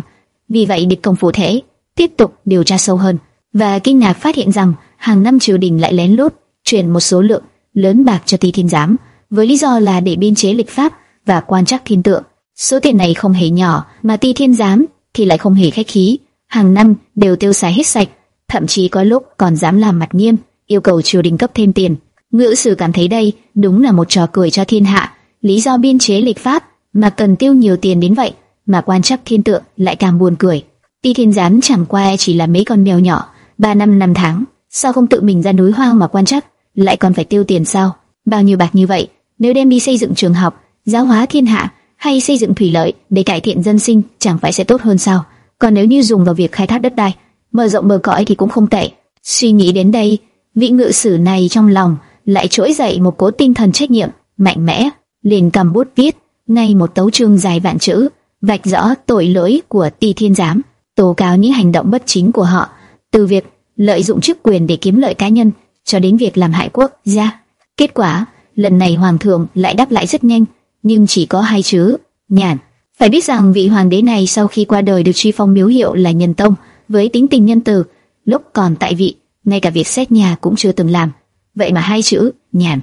vì vậy địch công phủ thể tiếp tục điều tra sâu hơn và kinh ngạc phát hiện rằng hàng năm triều đình lại lén lút chuyển một số lượng lớn bạc cho Ti Thiên giám, với lý do là để biên chế lịch pháp và quan trắc thiên tượng. Số tiền này không hề nhỏ, mà Ti Thiên giám thì lại không hề khách khí, hàng năm đều tiêu xài hết sạch, thậm chí có lúc còn dám làm mặt nghiêm, yêu cầu triều đình cấp thêm tiền. Ngự sử cảm thấy đây đúng là một trò cười cho thiên hạ, lý do biên chế lịch pháp mà cần tiêu nhiều tiền đến vậy, mà quan chắc thiên tượng lại càng buồn cười. Ti Thiên Giám chẳng qua chỉ là mấy con mèo nhỏ, ba năm năm tháng, sao không tự mình ra núi hoang mà quan chắc, lại còn phải tiêu tiền sao? Bao nhiêu bạc như vậy, nếu đem đi xây dựng trường học, giáo hóa thiên hạ hay xây dựng thủy lợi để cải thiện dân sinh, chẳng phải sẽ tốt hơn sao? Còn nếu như dùng vào việc khai thác đất đai, mở rộng bờ cõi thì cũng không tệ. Suy nghĩ đến đây, vị ngự sử này trong lòng lại trỗi dậy một cố tinh thần trách nhiệm mạnh mẽ, liền cầm bút viết ngay một tấu chương dài vạn chữ, vạch rõ tội lỗi của Tỳ Thiên Giám, tố cáo những hành động bất chính của họ, từ việc lợi dụng chức quyền để kiếm lợi cá nhân cho đến việc làm hại quốc gia. Kết quả, lần này hoàng thượng lại đáp lại rất nhanh, nhưng chỉ có hai chữ, nhàn. Phải biết rằng vị hoàng đế này sau khi qua đời được truy phong miếu hiệu là nhân tông, với tính tình nhân từ, lúc còn tại vị, ngay cả việc xét nhà cũng chưa từng làm. Vậy mà hai chữ nhàn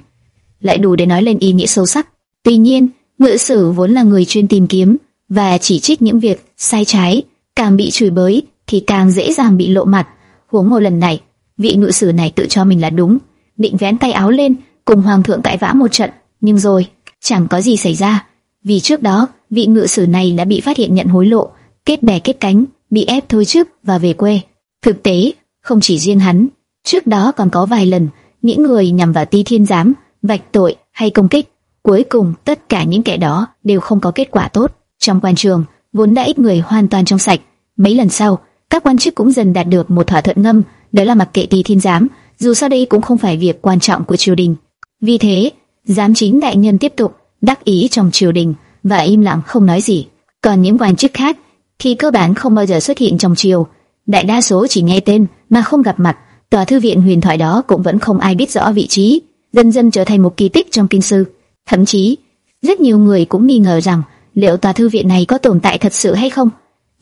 lại đủ để nói lên ý nghĩa sâu sắc. Tuy nhiên, ngự sử vốn là người chuyên tìm kiếm và chỉ trích những việc sai trái, càng bị chửi bới thì càng dễ dàng bị lộ mặt. Huống hồ lần này, vị ngự sử này tự cho mình là đúng, định vén tay áo lên cùng hoàng thượng cãi vã một trận, nhưng rồi chẳng có gì xảy ra, vì trước đó vị ngự sử này đã bị phát hiện nhận hối lộ, kết bè kết cánh, bị ép thôi chức và về quê. Thực tế, không chỉ riêng hắn, trước đó còn có vài lần những người nhằm vào Ti Thiên giám vạch tội hay công kích, cuối cùng tất cả những kẻ đó đều không có kết quả tốt. Trong quan trường vốn đã ít người hoàn toàn trong sạch, mấy lần sau các quan chức cũng dần đạt được một thỏa thuận ngâm, đó là mặc kệ tì Thiên giám, dù sao đây cũng không phải việc quan trọng của triều đình. Vì thế, giám chính đại nhân tiếp tục đắc ý trong triều đình và im lặng không nói gì. Còn những quan chức khác thì cơ bản không bao giờ xuất hiện trong triều, đại đa số chỉ nghe tên mà không gặp mặt. Tòa thư viện huyền thoại đó cũng vẫn không ai biết rõ vị trí, dần dần trở thành một kỳ tích trong kinh sư. Thậm chí, rất nhiều người cũng nghi ngờ rằng liệu tòa thư viện này có tồn tại thật sự hay không.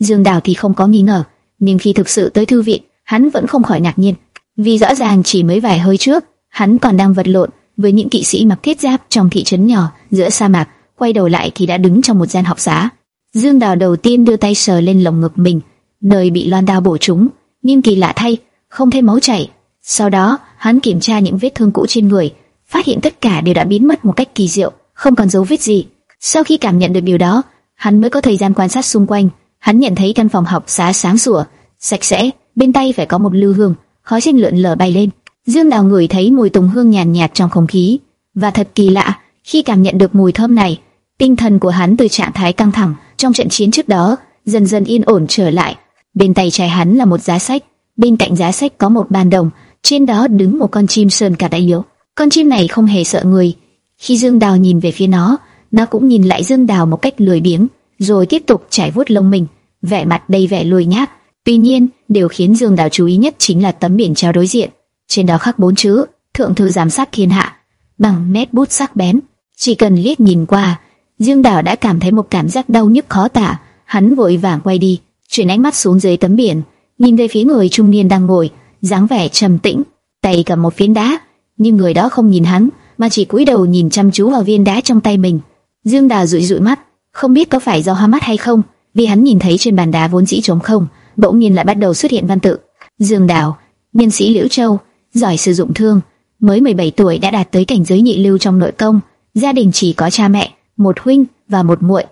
Dương Đào thì không có nghi ngờ, nhưng khi thực sự tới thư viện, hắn vẫn không khỏi ngạc nhiên, vì rõ ràng chỉ mới vài hơi trước, hắn còn đang vật lộn với những kỵ sĩ mặc thiết giáp trong thị trấn nhỏ giữa sa mạc, quay đầu lại thì đã đứng trong một gian học xá. Dương Đào đầu tiên đưa tay sờ lên lồng ngực mình, nơi bị loan đao bổ trúng, nhưng kỳ lạ thay, không thấy máu chảy. Sau đó, hắn kiểm tra những vết thương cũ trên người, phát hiện tất cả đều đã biến mất một cách kỳ diệu, không còn dấu vết gì. Sau khi cảm nhận được điều đó, hắn mới có thời gian quan sát xung quanh. Hắn nhận thấy căn phòng học xá sáng sủa, sạch sẽ, bên tay phải có một lư hương, khói trên lượn lờ bay lên. Dương Đào ngửi thấy mùi tùng hương nhàn nhạt, nhạt trong không khí, và thật kỳ lạ, khi cảm nhận được mùi thơm này, tinh thần của hắn từ trạng thái căng thẳng trong trận chiến trước đó dần dần yên ổn trở lại. Bên tay trái hắn là một giá sách, bên cạnh giá sách có một bàn đồng, trên đó đứng một con chim sơn cả đại yếu. Con chim này không hề sợ người. Khi Dương Đào nhìn về phía nó, nó cũng nhìn lại Dương Đào một cách lười biếng, rồi tiếp tục trải vuốt lông mình, vẻ mặt đầy vẻ lười nhác. Tuy nhiên, điều khiến Dương Đào chú ý nhất chính là tấm biển treo đối diện. Trên đó khắc bốn chữ: Thượng thư giám sát thiên hạ, bằng nét bút sắc bén. Chỉ cần liếc nhìn qua, Dương Đào đã cảm thấy một cảm giác đau nhức khó tả. Hắn vội vàng quay đi, chuyển ánh mắt xuống dưới tấm biển, nhìn về phía người trung niên đang ngồi, dáng vẻ trầm tĩnh, tay cầm một phiến đá, nhưng người đó không nhìn hắn, mà chỉ cúi đầu nhìn chăm chú vào viên đá trong tay mình. Dương Đào dụi dụi mắt, không biết có phải do hoa mắt hay không, vì hắn nhìn thấy trên bàn đá vốn dĩ trống không, bỗng nhiên lại bắt đầu xuất hiện văn tự. Dương Đào, nhân sĩ Liễu Châu, giỏi sử dụng thương, mới 17 tuổi đã đạt tới cảnh giới nhị lưu trong nội công, gia đình chỉ có cha mẹ, một huynh và một muội.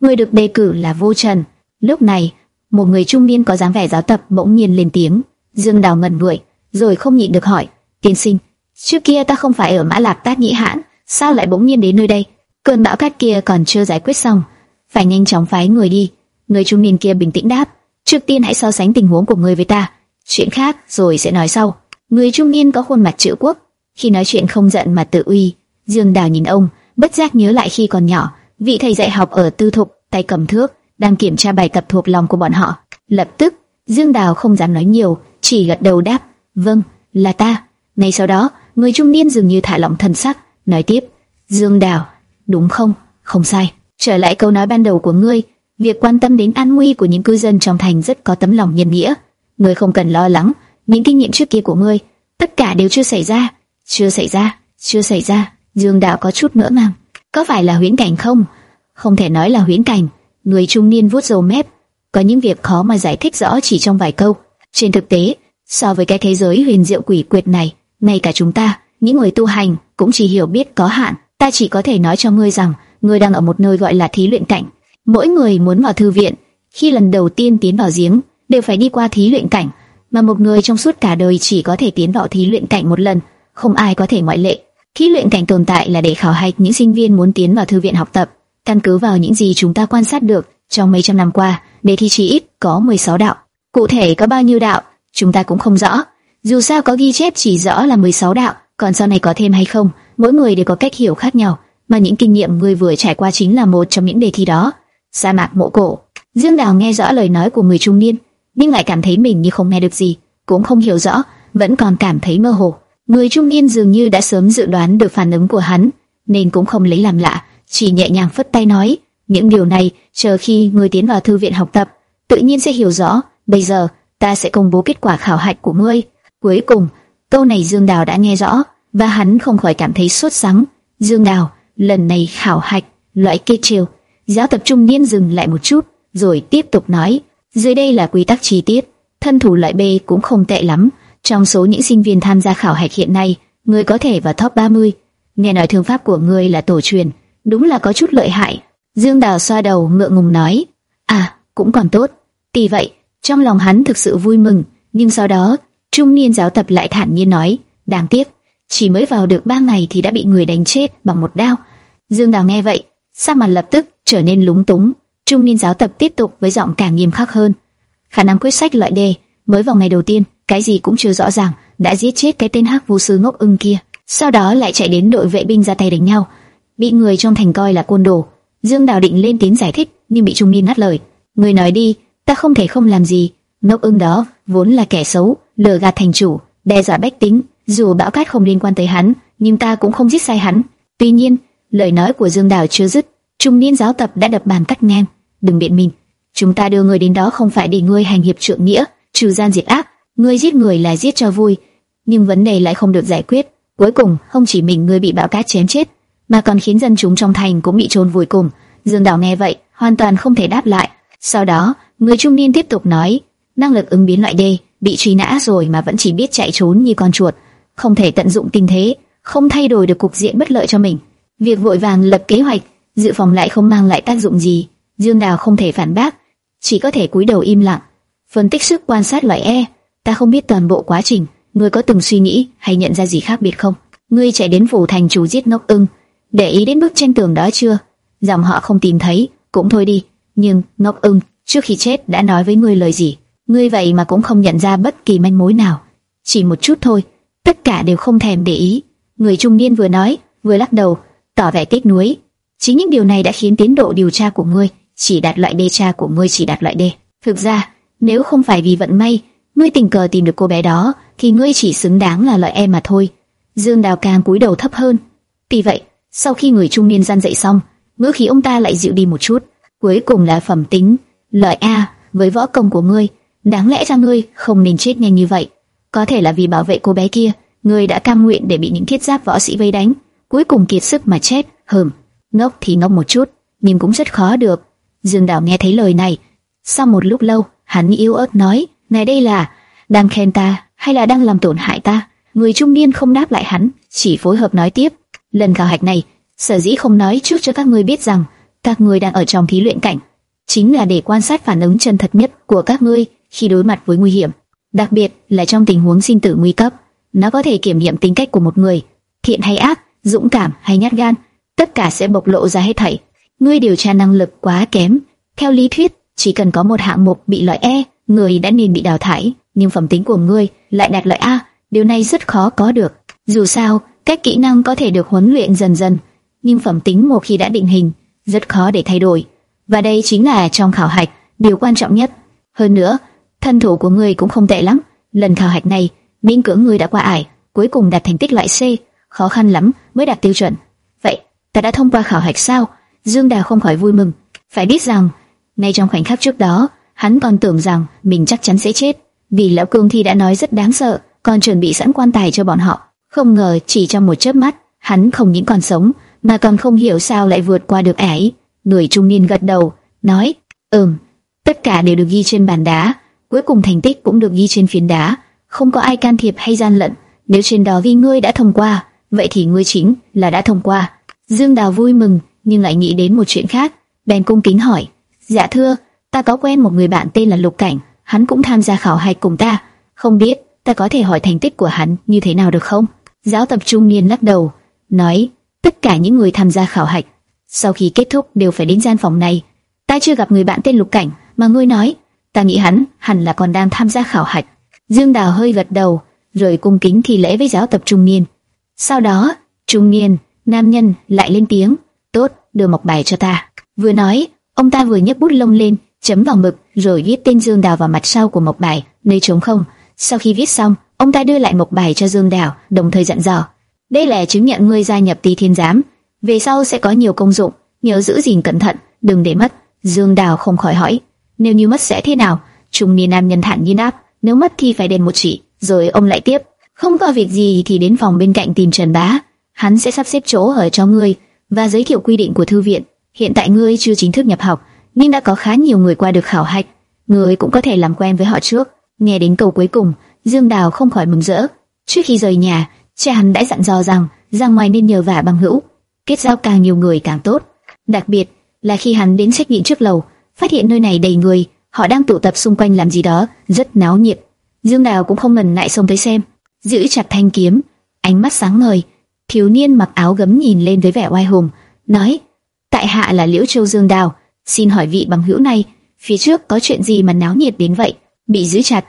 Người được đề cử là Vô Trần. Lúc này, một người trung niên có dáng vẻ giáo tập bỗng nhiên lên tiếng. Dương Đào ngẩn người, rồi không nhịn được hỏi: "Tiên sinh, trước kia ta không phải ở Mã Lạc Tát Nhĩ Hãn, sao lại bỗng nhiên đến nơi đây? Cơn bão cát kia còn chưa giải quyết xong, phải nhanh chóng phái người đi." Người trung niên kia bình tĩnh đáp: "Trước tiên hãy so sánh tình huống của người với ta, chuyện khác rồi sẽ nói sau." Người trung niên có khuôn mặt chữ quốc, khi nói chuyện không giận mà tự uy. Dương Đào nhìn ông, bất giác nhớ lại khi còn nhỏ, vị thầy dạy học ở tư thục, tay cầm thước, đang kiểm tra bài tập thuộc lòng của bọn họ. Lập tức, Dương Đào không dám nói nhiều, chỉ gật đầu đáp, vâng, là ta. Ngay sau đó, người trung niên dường như thả lỏng thần sắc, nói tiếp, Dương Đào, đúng không? Không sai. Trở lại câu nói ban đầu của ngươi, việc quan tâm đến an nguy của những cư dân trong thành rất có tấm lòng nhân nghĩa. Ngươi không cần lo lắng, những kinh nghiệm trước kia của ngươi, tất cả đều chưa xảy ra, chưa xảy ra, chưa xảy ra. Dương Đào có chút ngỡ ngàng, có phải là huyễn cảnh không? Không thể nói là huyễn cảnh. Người trung niên vuốt râu mép, có những việc khó mà giải thích rõ chỉ trong vài câu. Trên thực tế, so với cái thế giới huyền diệu quỷ quyệt này, ngay cả chúng ta, những người tu hành cũng chỉ hiểu biết có hạn. Ta chỉ có thể nói cho ngươi rằng, ngươi đang ở một nơi gọi là thí luyện cảnh. Mỗi người muốn vào thư viện, khi lần đầu tiên tiến vào giếng, đều phải đi qua thí luyện cảnh mà một người trong suốt cả đời chỉ có thể tiến vào thí luyện cảnh một lần, không ai có thể ngoại lệ. Thí luyện cảnh tồn tại là để khảo hạch những sinh viên muốn tiến vào thư viện học tập, căn cứ vào những gì chúng ta quan sát được trong mấy trăm năm qua, đề thi chỉ ít có 16 đạo. Cụ thể có bao nhiêu đạo, chúng ta cũng không rõ. Dù sao có ghi chép chỉ rõ là 16 đạo, còn sau này có thêm hay không, mỗi người đều có cách hiểu khác nhau, mà những kinh nghiệm người vừa trải qua chính là một trong những đề thi đó. Sa mạc mộ cổ. Dương Đào nghe rõ lời nói của người trung niên, nhưng lại cảm thấy mình như không nghe được gì, cũng không hiểu rõ, vẫn còn cảm thấy mơ hồ. Người trung niên dường như đã sớm dự đoán được phản ứng của hắn, nên cũng không lấy làm lạ, chỉ nhẹ nhàng phất tay nói, những điều này chờ khi ngươi tiến vào thư viện học tập, tự nhiên sẽ hiểu rõ. Bây giờ ta sẽ công bố kết quả khảo hạch của ngươi. Cuối cùng, câu này Dương Đào đã nghe rõ, và hắn không khỏi cảm thấy sốt sắng. Dương Đào, lần này khảo hạch loại kê chiều. Giáo tập trung niên dừng lại một chút, rồi tiếp tục nói, dưới đây là quy tắc chi tiết, thân thủ loại B cũng không tệ lắm. Trong số những sinh viên tham gia khảo hạch hiện nay, người có thể vào top 30. Nghe nói thương pháp của người là tổ truyền, đúng là có chút lợi hại. Dương Đào xoa đầu ngượng ngùng nói, à, cũng còn tốt. Tỷ vậy, trong lòng hắn thực sự vui mừng, nhưng sau đó, trung niên giáo tập lại thản nhiên nói, đáng tiếc, chỉ mới vào được ba ngày thì đã bị người đánh chết bằng một đao. Dương Đào nghe vậy, sắc mặt lập tức trở nên lúng túng. Trung niên giáo tập tiếp tục với giọng càng nghiêm khắc hơn. Khả năng quyết sách loại đề, mới vào ngày đầu tiên, cái gì cũng chưa rõ ràng, đã giết chết cái tên hắc vu sư ngốc ưng kia. Sau đó lại chạy đến đội vệ binh ra tay đánh nhau, bị người trong thành coi là côn đồ. Dương Đào định lên tiếng giải thích, nhưng bị Trung niên ngắt lời. Người nói đi, ta không thể không làm gì. Ngốc ưng đó vốn là kẻ xấu, lừa gạt thành chủ, đe dọa bách tính. Dù bão cát không liên quan tới hắn, nhưng ta cũng không giết sai hắn. Tuy nhiên, lời nói của Dương Đào chưa dứt, trung niên giáo tập đã đập bàn cắt ngang. Đừng biện minh, chúng ta đưa người đến đó không phải để ngươi hành hiệp trượng nghĩa, trừ gian diệt ác. Ngươi giết người là giết cho vui, nhưng vấn đề lại không được giải quyết. Cuối cùng, không chỉ mình ngươi bị bão cát chém chết, mà còn khiến dân chúng trong thành cũng bị trôn vùi cùng. Dương Đào nghe vậy, hoàn toàn không thể đáp lại. Sau đó, người trung niên tiếp tục nói, năng lực ứng biến loại D, bị truy nã rồi mà vẫn chỉ biết chạy trốn như con chuột, không thể tận dụng tình thế, không thay đổi được cục diện bất lợi cho mình. Việc vội vàng lập kế hoạch, dự phòng lại không mang lại tác dụng gì. Dương Đào không thể phản bác, chỉ có thể cúi đầu im lặng, phân tích sức quan sát loại E. Ta không biết toàn bộ quá trình, ngươi có từng suy nghĩ hay nhận ra gì khác biệt không? Ngươi chạy đến phủ thành chủ giết ngốc ưng, để ý đến bức tranh tường đó chưa? Dòng họ không tìm thấy, cũng thôi đi. Nhưng ngốc ưng trước khi chết đã nói với ngươi lời gì? Ngươi vậy mà cũng không nhận ra bất kỳ manh mối nào, chỉ một chút thôi. Tất cả đều không thèm để ý. Người trung niên vừa nói, vừa lắc đầu, tỏ vẻ tiếc nuối. Chính những điều này đã khiến tiến độ điều tra của ngươi chỉ đạt loại D tra của ngươi chỉ đạt loại D. Thực ra, nếu không phải vì vận may, ngươi tình cờ tìm được cô bé đó, thì ngươi chỉ xứng đáng là loại E mà thôi. Dương Đào càng cúi đầu thấp hơn. Vì vậy, sau khi người trung niên gian dậy xong, ngữ khí ông ta lại dịu đi một chút. Cuối cùng là phẩm tính, loại A với võ công của ngươi, đáng lẽ ra ngươi không nên chết nhanh như vậy. Có thể là vì bảo vệ cô bé kia, ngươi đã cam nguyện để bị những thiết giáp võ sĩ vây đánh, cuối cùng kiệt sức mà chết. Hừm, ngốc thì ngốc một chút, nhưng cũng rất khó được. Dương Đào nghe thấy lời này, sau một lúc lâu, hắn yếu ớt nói: "Này đây là đang khen ta hay là đang làm tổn hại ta?" Người trung niên không đáp lại hắn, chỉ phối hợp nói tiếp: "Lần khảo hạch này, sở dĩ không nói trước cho các ngươi biết rằng các ngươi đang ở trong thí luyện cảnh, chính là để quan sát phản ứng chân thật nhất của các ngươi khi đối mặt với nguy hiểm, đặc biệt là trong tình huống sinh tử nguy cấp. Nó có thể kiểm nghiệm tính cách của một người, thiện hay ác, dũng cảm hay nhát gan, tất cả sẽ bộc lộ ra hết thảy. Ngươi điều tra năng lực quá kém. Theo lý thuyết, chỉ cần có một hạng mục bị loại E, người đã nên bị đào thải, nhưng phẩm tính của ngươi lại đạt loại A, điều này rất khó có được. Dù sao, các kỹ năng có thể được huấn luyện dần dần, nhưng phẩm tính một khi đã định hình, rất khó để thay đổi. Và đây chính là trong khảo hạch, điều quan trọng nhất. Hơn nữa, thân thủ của ngươi cũng không tệ lắm. Lần khảo hạch này, miễn cưỡng ngươi đã qua ải, cuối cùng đạt thành tích loại C, khó khăn lắm mới đạt tiêu chuẩn. Vậy, ta đã thông qua khảo hạch sao? Dương Đào không khỏi vui mừng. Phải biết rằng, ngay trong khoảnh khắc trước đó, hắn còn tưởng rằng mình chắc chắn sẽ chết, vì lão cương thi đã nói rất đáng sợ, còn chuẩn bị sẵn quan tài cho bọn họ. Không ngờ chỉ trong một chớp mắt, hắn không những còn sống, mà còn không hiểu sao lại vượt qua được ải. Người trung niên gật đầu, nói, ừm, tất cả đều được ghi trên bàn đá, cuối cùng thành tích cũng được ghi trên phiến đá, không có ai can thiệp hay gian lận. Nếu trên đó ghi ngươi đã thông qua, vậy thì ngươi chính là đã thông qua. Dương Đào vui mừng, nhưng lại nghĩ đến một chuyện khác, bèn cung kính hỏi, dạ thưa, ta có quen một người bạn tên là Lục Cảnh, hắn cũng tham gia khảo hạch cùng ta, không biết ta có thể hỏi thành tích của hắn như thế nào được không? Giáo tập trung niên lắc đầu, nói, tất cả những người tham gia khảo hạch, sau khi kết thúc đều phải đến gian phòng này. Ta chưa gặp người bạn tên Lục Cảnh, mà ngươi nói, ta nghĩ hắn hẳn là còn đang tham gia khảo hạch. Dương Đào hơi gật đầu, rồi cung kính thi lễ với giáo tập trung niên. Sau đó, trung niên, nam nhân lại lên tiếng, tốt, đưa mộc bài cho ta. Vừa nói, ông ta vừa nhấc bút lông lên, chấm vào mực, rồi viết tên Dương Đào vào mặt sau của mộc bài, nơi trống không. Sau khi viết xong, ông ta đưa lại mộc bài cho Dương Đào, đồng thời dặn dò: đây là chứng nhận ngươi gia nhập Tỳ Thiên Giám, về sau sẽ có nhiều công dụng, nhớ giữ gìn cẩn thận, đừng để mất. Dương Đào không khỏi hỏi, nếu như mất sẽ thế nào? Trung niên nam nhân thản nhiên đáp, nếu mất thì phải đền một chỉ. Rồi ông lại tiếp, không có việc gì thì đến phòng bên cạnh tìm Trần Bá, hắn sẽ sắp xếp chỗ ở cho ngươi và giới thiệu quy định của thư viện. Hiện tại ngươi chưa chính thức nhập học, nhưng đã có khá nhiều người qua được khảo hạch, ngươi cũng có thể làm quen với họ trước. Nghe đến câu cuối cùng, Dương Đào không khỏi mừng rỡ. Trước khi rời nhà, cha hắn đã dặn dò rằng ra ngoài nên nhờ vả bằng hữu, kết giao càng nhiều người càng tốt. Đặc biệt là khi hắn đến trách nhiệm trước lầu, phát hiện nơi này đầy người, họ đang tụ tập xung quanh làm gì đó, rất náo nhiệt. Dương Đào cũng không ngần ngại xông tới xem, giữ chặt thanh kiếm, ánh mắt sáng ngời. Thiếu niên mặc áo gấm nhìn lên với vẻ oai hùng, nói: "Tại hạ là Liễu Châu Dương Đào, xin hỏi vị bằng hữu này, phía trước có chuyện gì mà náo nhiệt đến vậy?" Bị giữ chặt,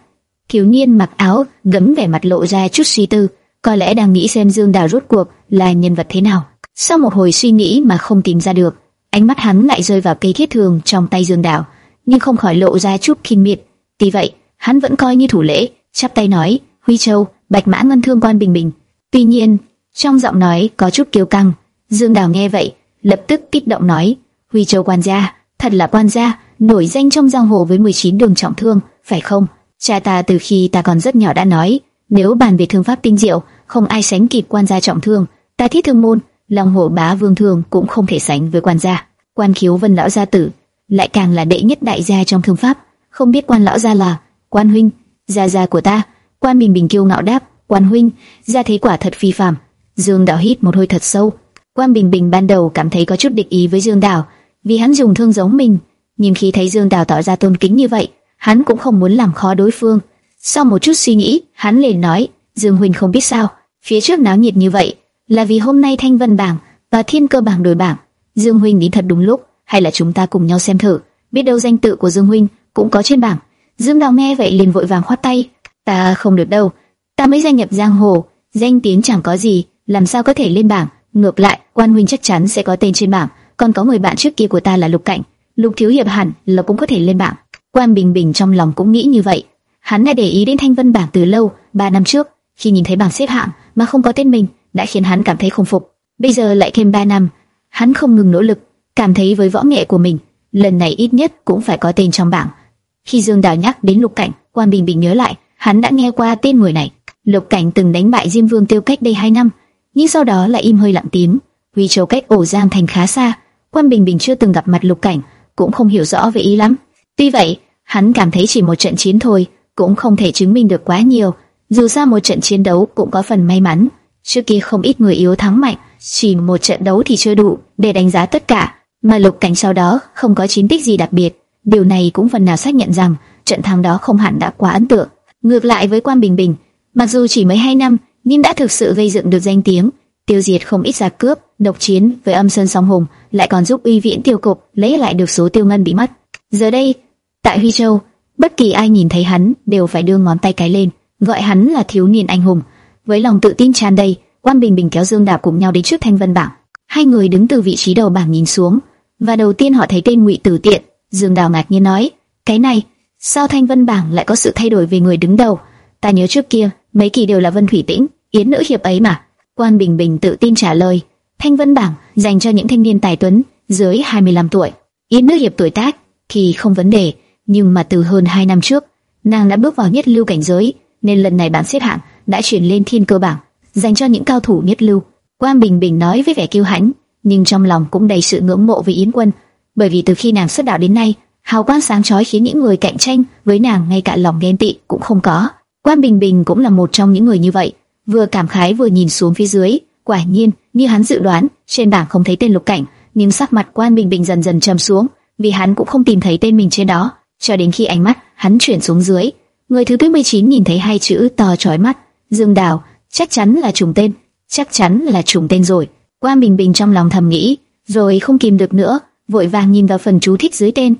thiếu niên mặc áo gấm vẻ mặt lộ ra chút suy tư, có lẽ đang nghĩ xem Dương Đào rốt cuộc là nhân vật thế nào. Sau một hồi suy nghĩ mà không tìm ra được, ánh mắt hắn lại rơi vào cây thiết thường trong tay Dương Đào, nhưng không khỏi lộ ra chút kinh miệt. Tuy vậy, hắn vẫn coi như thủ lễ, chắp tay nói: "Huy Châu, Bạch Mã Ngân Thương quan bình bình." Tuy nhiên, trong giọng nói có chút kiêu căng. Dương Đào nghe vậy, lập tức kích động nói: "Huy Châu quan gia, thật là quan gia, nổi danh trong giang hồ với 19 đường trọng thương, phải không? Cha ta từ khi ta còn rất nhỏ đã nói, nếu bàn về thương pháp tinh diệu, không ai sánh kịp quan gia trọng thương. Ta thiết thương môn, Long hộ Bá Vương Thường cũng không thể sánh với quan gia. Quan Khiếu Vân lão gia tử lại càng là đệ nhất đại gia trong thương pháp. Không biết quan lão gia là quan huynh, gia gia của ta. Quan Bình Bình kiêu ngạo đáp, quan huynh, gia thế quả thật phi phàm. Dương Đạo hít một hơi thật sâu. Quan Bình Bình ban đầu cảm thấy có chút địch ý với Dương Đào, vì hắn dùng thương giống mình, nhưng khi thấy Dương Đào tỏ ra tôn kính như vậy, hắn cũng không muốn làm khó đối phương. Sau một chút suy nghĩ, hắn liền nói, Dương huynh không biết sao, phía trước náo nhiệt như vậy là vì hôm nay Thanh Vân bảng và Thiên Cơ bảng đổi bảng. Dương huynh đến thật đúng lúc, hay là chúng ta cùng nhau xem thử, biết đâu danh tự của Dương huynh cũng có trên bảng. Dương Đào nghe vậy liền vội vàng khoát tay, ta không được đâu, ta mới gia nhập giang hồ, danh tiếng chẳng có gì, làm sao có thể lên bảng? Ngược lại, Quan huynh chắc chắn sẽ có tên trên bảng, còn có người bạn trước kia của ta là Lục Cảnh, Lục thiếu hiệp hẳn là cũng có thể lên bảng. Quan Bình Bình trong lòng cũng nghĩ như vậy, hắn đã để ý đến Thanh Vân bảng từ lâu, ba năm trước, khi nhìn thấy bảng xếp hạng mà không có tên mình, đã khiến hắn cảm thấy không phục. Bây giờ lại thêm 3 năm, hắn không ngừng nỗ lực, cảm thấy với võ nghệ của mình, lần này ít nhất cũng phải có tên trong bảng. Khi Dương Đào nhắc đến Lục Cảnh, Quan Bình Bình nhớ lại, hắn đã nghe qua tên người này. Lục Cảnh từng đánh bại Diêm Vương Tiêu cách đây 2 năm, nhưng sau đó lại im hơi lặng tiếng. Vì châu cách ổ Giang thành khá xa, Quan Bình Bình chưa từng gặp mặt Lục Cảnh, cũng không hiểu rõ về ý lắm. Tuy vậy, hắn cảm thấy chỉ một trận chiến thôi, cũng không thể chứng minh được quá nhiều. Dù sao một trận chiến đấu cũng có phần may mắn, trước kia không ít người yếu thắng mạnh, chỉ một trận đấu thì chưa đủ để đánh giá tất cả, mà Lục Cảnh sau đó không có chiến tích gì đặc biệt, điều này cũng phần nào xác nhận rằng trận thắng đó không hẳn đã quá ấn tượng. Ngược lại với Quan Bình Bình, mặc dù chỉ mới 2 năm, nhưng đã thực sự gây dựng được danh tiếng, tiêu diệt không ít giặc cướp, độc chiến với Âm Sơn Song Hùng, lại còn giúp Uy Viễn tiêu cục lấy lại được số tiêu ngân bị mất. Giờ đây, tại Huy Châu, bất kỳ ai nhìn thấy hắn đều phải đưa ngón tay cái lên gọi hắn là thiếu niên anh hùng. Với lòng tự tin tràn đầy, Quan Bình Bình kéo Dương Đạp cùng nhau đến trước Thanh Vân bảng. Hai người đứng từ vị trí đầu bảng nhìn xuống, và đầu tiên họ thấy tên Ngụy Tử Tiện. Dương Đào ngạc nhiên nói: "Cái này, sao Thanh Vân bảng lại có sự thay đổi về người đứng đầu? Ta nhớ trước kia, mấy kỳ đều là Vân Thủy Tĩnh, Yến nữ hiệp ấy mà." Quan Bình Bình tự tin trả lời: "Thanh Vân bảng dành cho những thanh niên tài tuấn dưới 25 tuổi. Yến nữ hiệp tuổi tác thì không vấn đề, nhưng mà từ hơn 2 năm trước, nàng đã bước vào nhất lưu cảnh giới." nên lần này bảng xếp hạng đã chuyển lên thiên cơ bảng, dành cho những cao thủ nhất lưu. Quan Bình Bình nói với vẻ kiêu hãnh, nhưng trong lòng cũng đầy sự ngưỡng mộ với Yến Quân, bởi vì từ khi nàng xuất đạo đến nay, hào quang sáng chói khiến những người cạnh tranh với nàng ngay cả lòng ghen tị cũng không có. Quan Bình Bình cũng là một trong những người như vậy, vừa cảm khái vừa nhìn xuống phía dưới, quả nhiên, như hắn dự đoán, trên bảng không thấy tên Lục Cảnh, nhưng sắc mặt Quan Bình Bình dần dần trầm xuống, vì hắn cũng không tìm thấy tên mình trên đó, cho đến khi ánh mắt hắn chuyển xuống dưới, Người thứ 19 nhìn thấy hai chữ to chói mắt, Dương Đào, chắc chắn là trùng tên, chắc chắn là trùng tên rồi. Quan Bình Bình trong lòng thầm nghĩ, rồi không kìm được nữa, vội vàng nhìn vào phần chú thích dưới tên.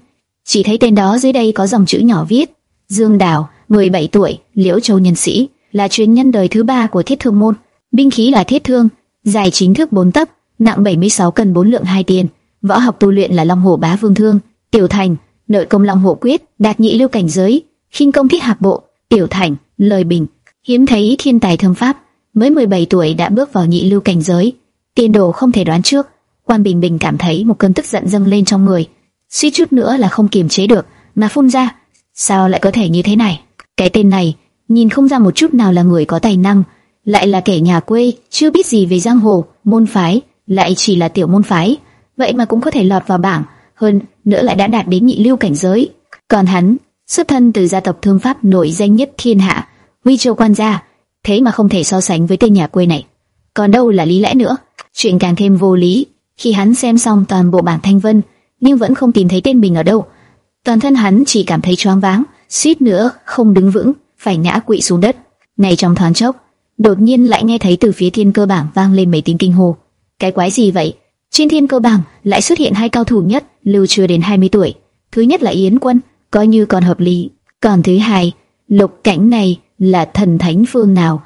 Chỉ thấy tên đó dưới đây có dòng chữ nhỏ viết: Dương Đào, 17 tuổi, Liễu Châu nhân sĩ, là chuyên nhân đời thứ ba của Thiết Thương môn. Binh khí là thiết thương, dài chính thước 4 tấc, nặng 76 cân 4 lượng hai tiền. Võ học tu luyện là Long Hổ Bá Vương Thương, Tiểu Thành, nội công Long Hổ Quyết, đạt nhị lưu cảnh giới, khinh công thiết hạp bộ, Tiểu Thành, lời bình, hiếm thấy thiên tài thương pháp, mới 17 tuổi đã bước vào nhị lưu cảnh giới, tiền đồ không thể đoán trước. Quan Bình Bình cảm thấy một cơn tức giận dâng lên trong người, suýt chút nữa là không kiềm chế được, mà phun ra. Sao lại có thể như thế này? Cái tên này, nhìn không ra một chút nào là người có tài năng, lại là kẻ nhà quê, chưa biết gì về giang hồ, môn phái, lại chỉ là tiểu môn phái, vậy mà cũng có thể lọt vào bảng, hơn nữa lại đã đạt đến nhị lưu cảnh giới. Còn hắn, xuất thân từ gia tộc thương pháp nổi danh nhất thiên hạ, Huy Châu quan gia, thế mà không thể so sánh với tên nhà quê này. Còn đâu là lý lẽ nữa? Chuyện càng thêm vô lý, khi hắn xem xong toàn bộ bảng thanh vân, nhưng vẫn không tìm thấy tên mình ở đâu. Toàn thân hắn chỉ cảm thấy choáng váng, suýt nữa không đứng vững, phải ngã quỵ xuống đất. Ngay trong thoáng chốc, đột nhiên lại nghe thấy từ phía thiên cơ bảng vang lên mấy tiếng kinh hô. Cái quái gì vậy? Trên thiên cơ bảng lại xuất hiện hai cao thủ nhất, lưu chưa đến 20 tuổi. Thứ nhất là Yến Quân, coi như còn hợp lý. Còn thứ hai, lục cảnh này là thần thánh phương nào?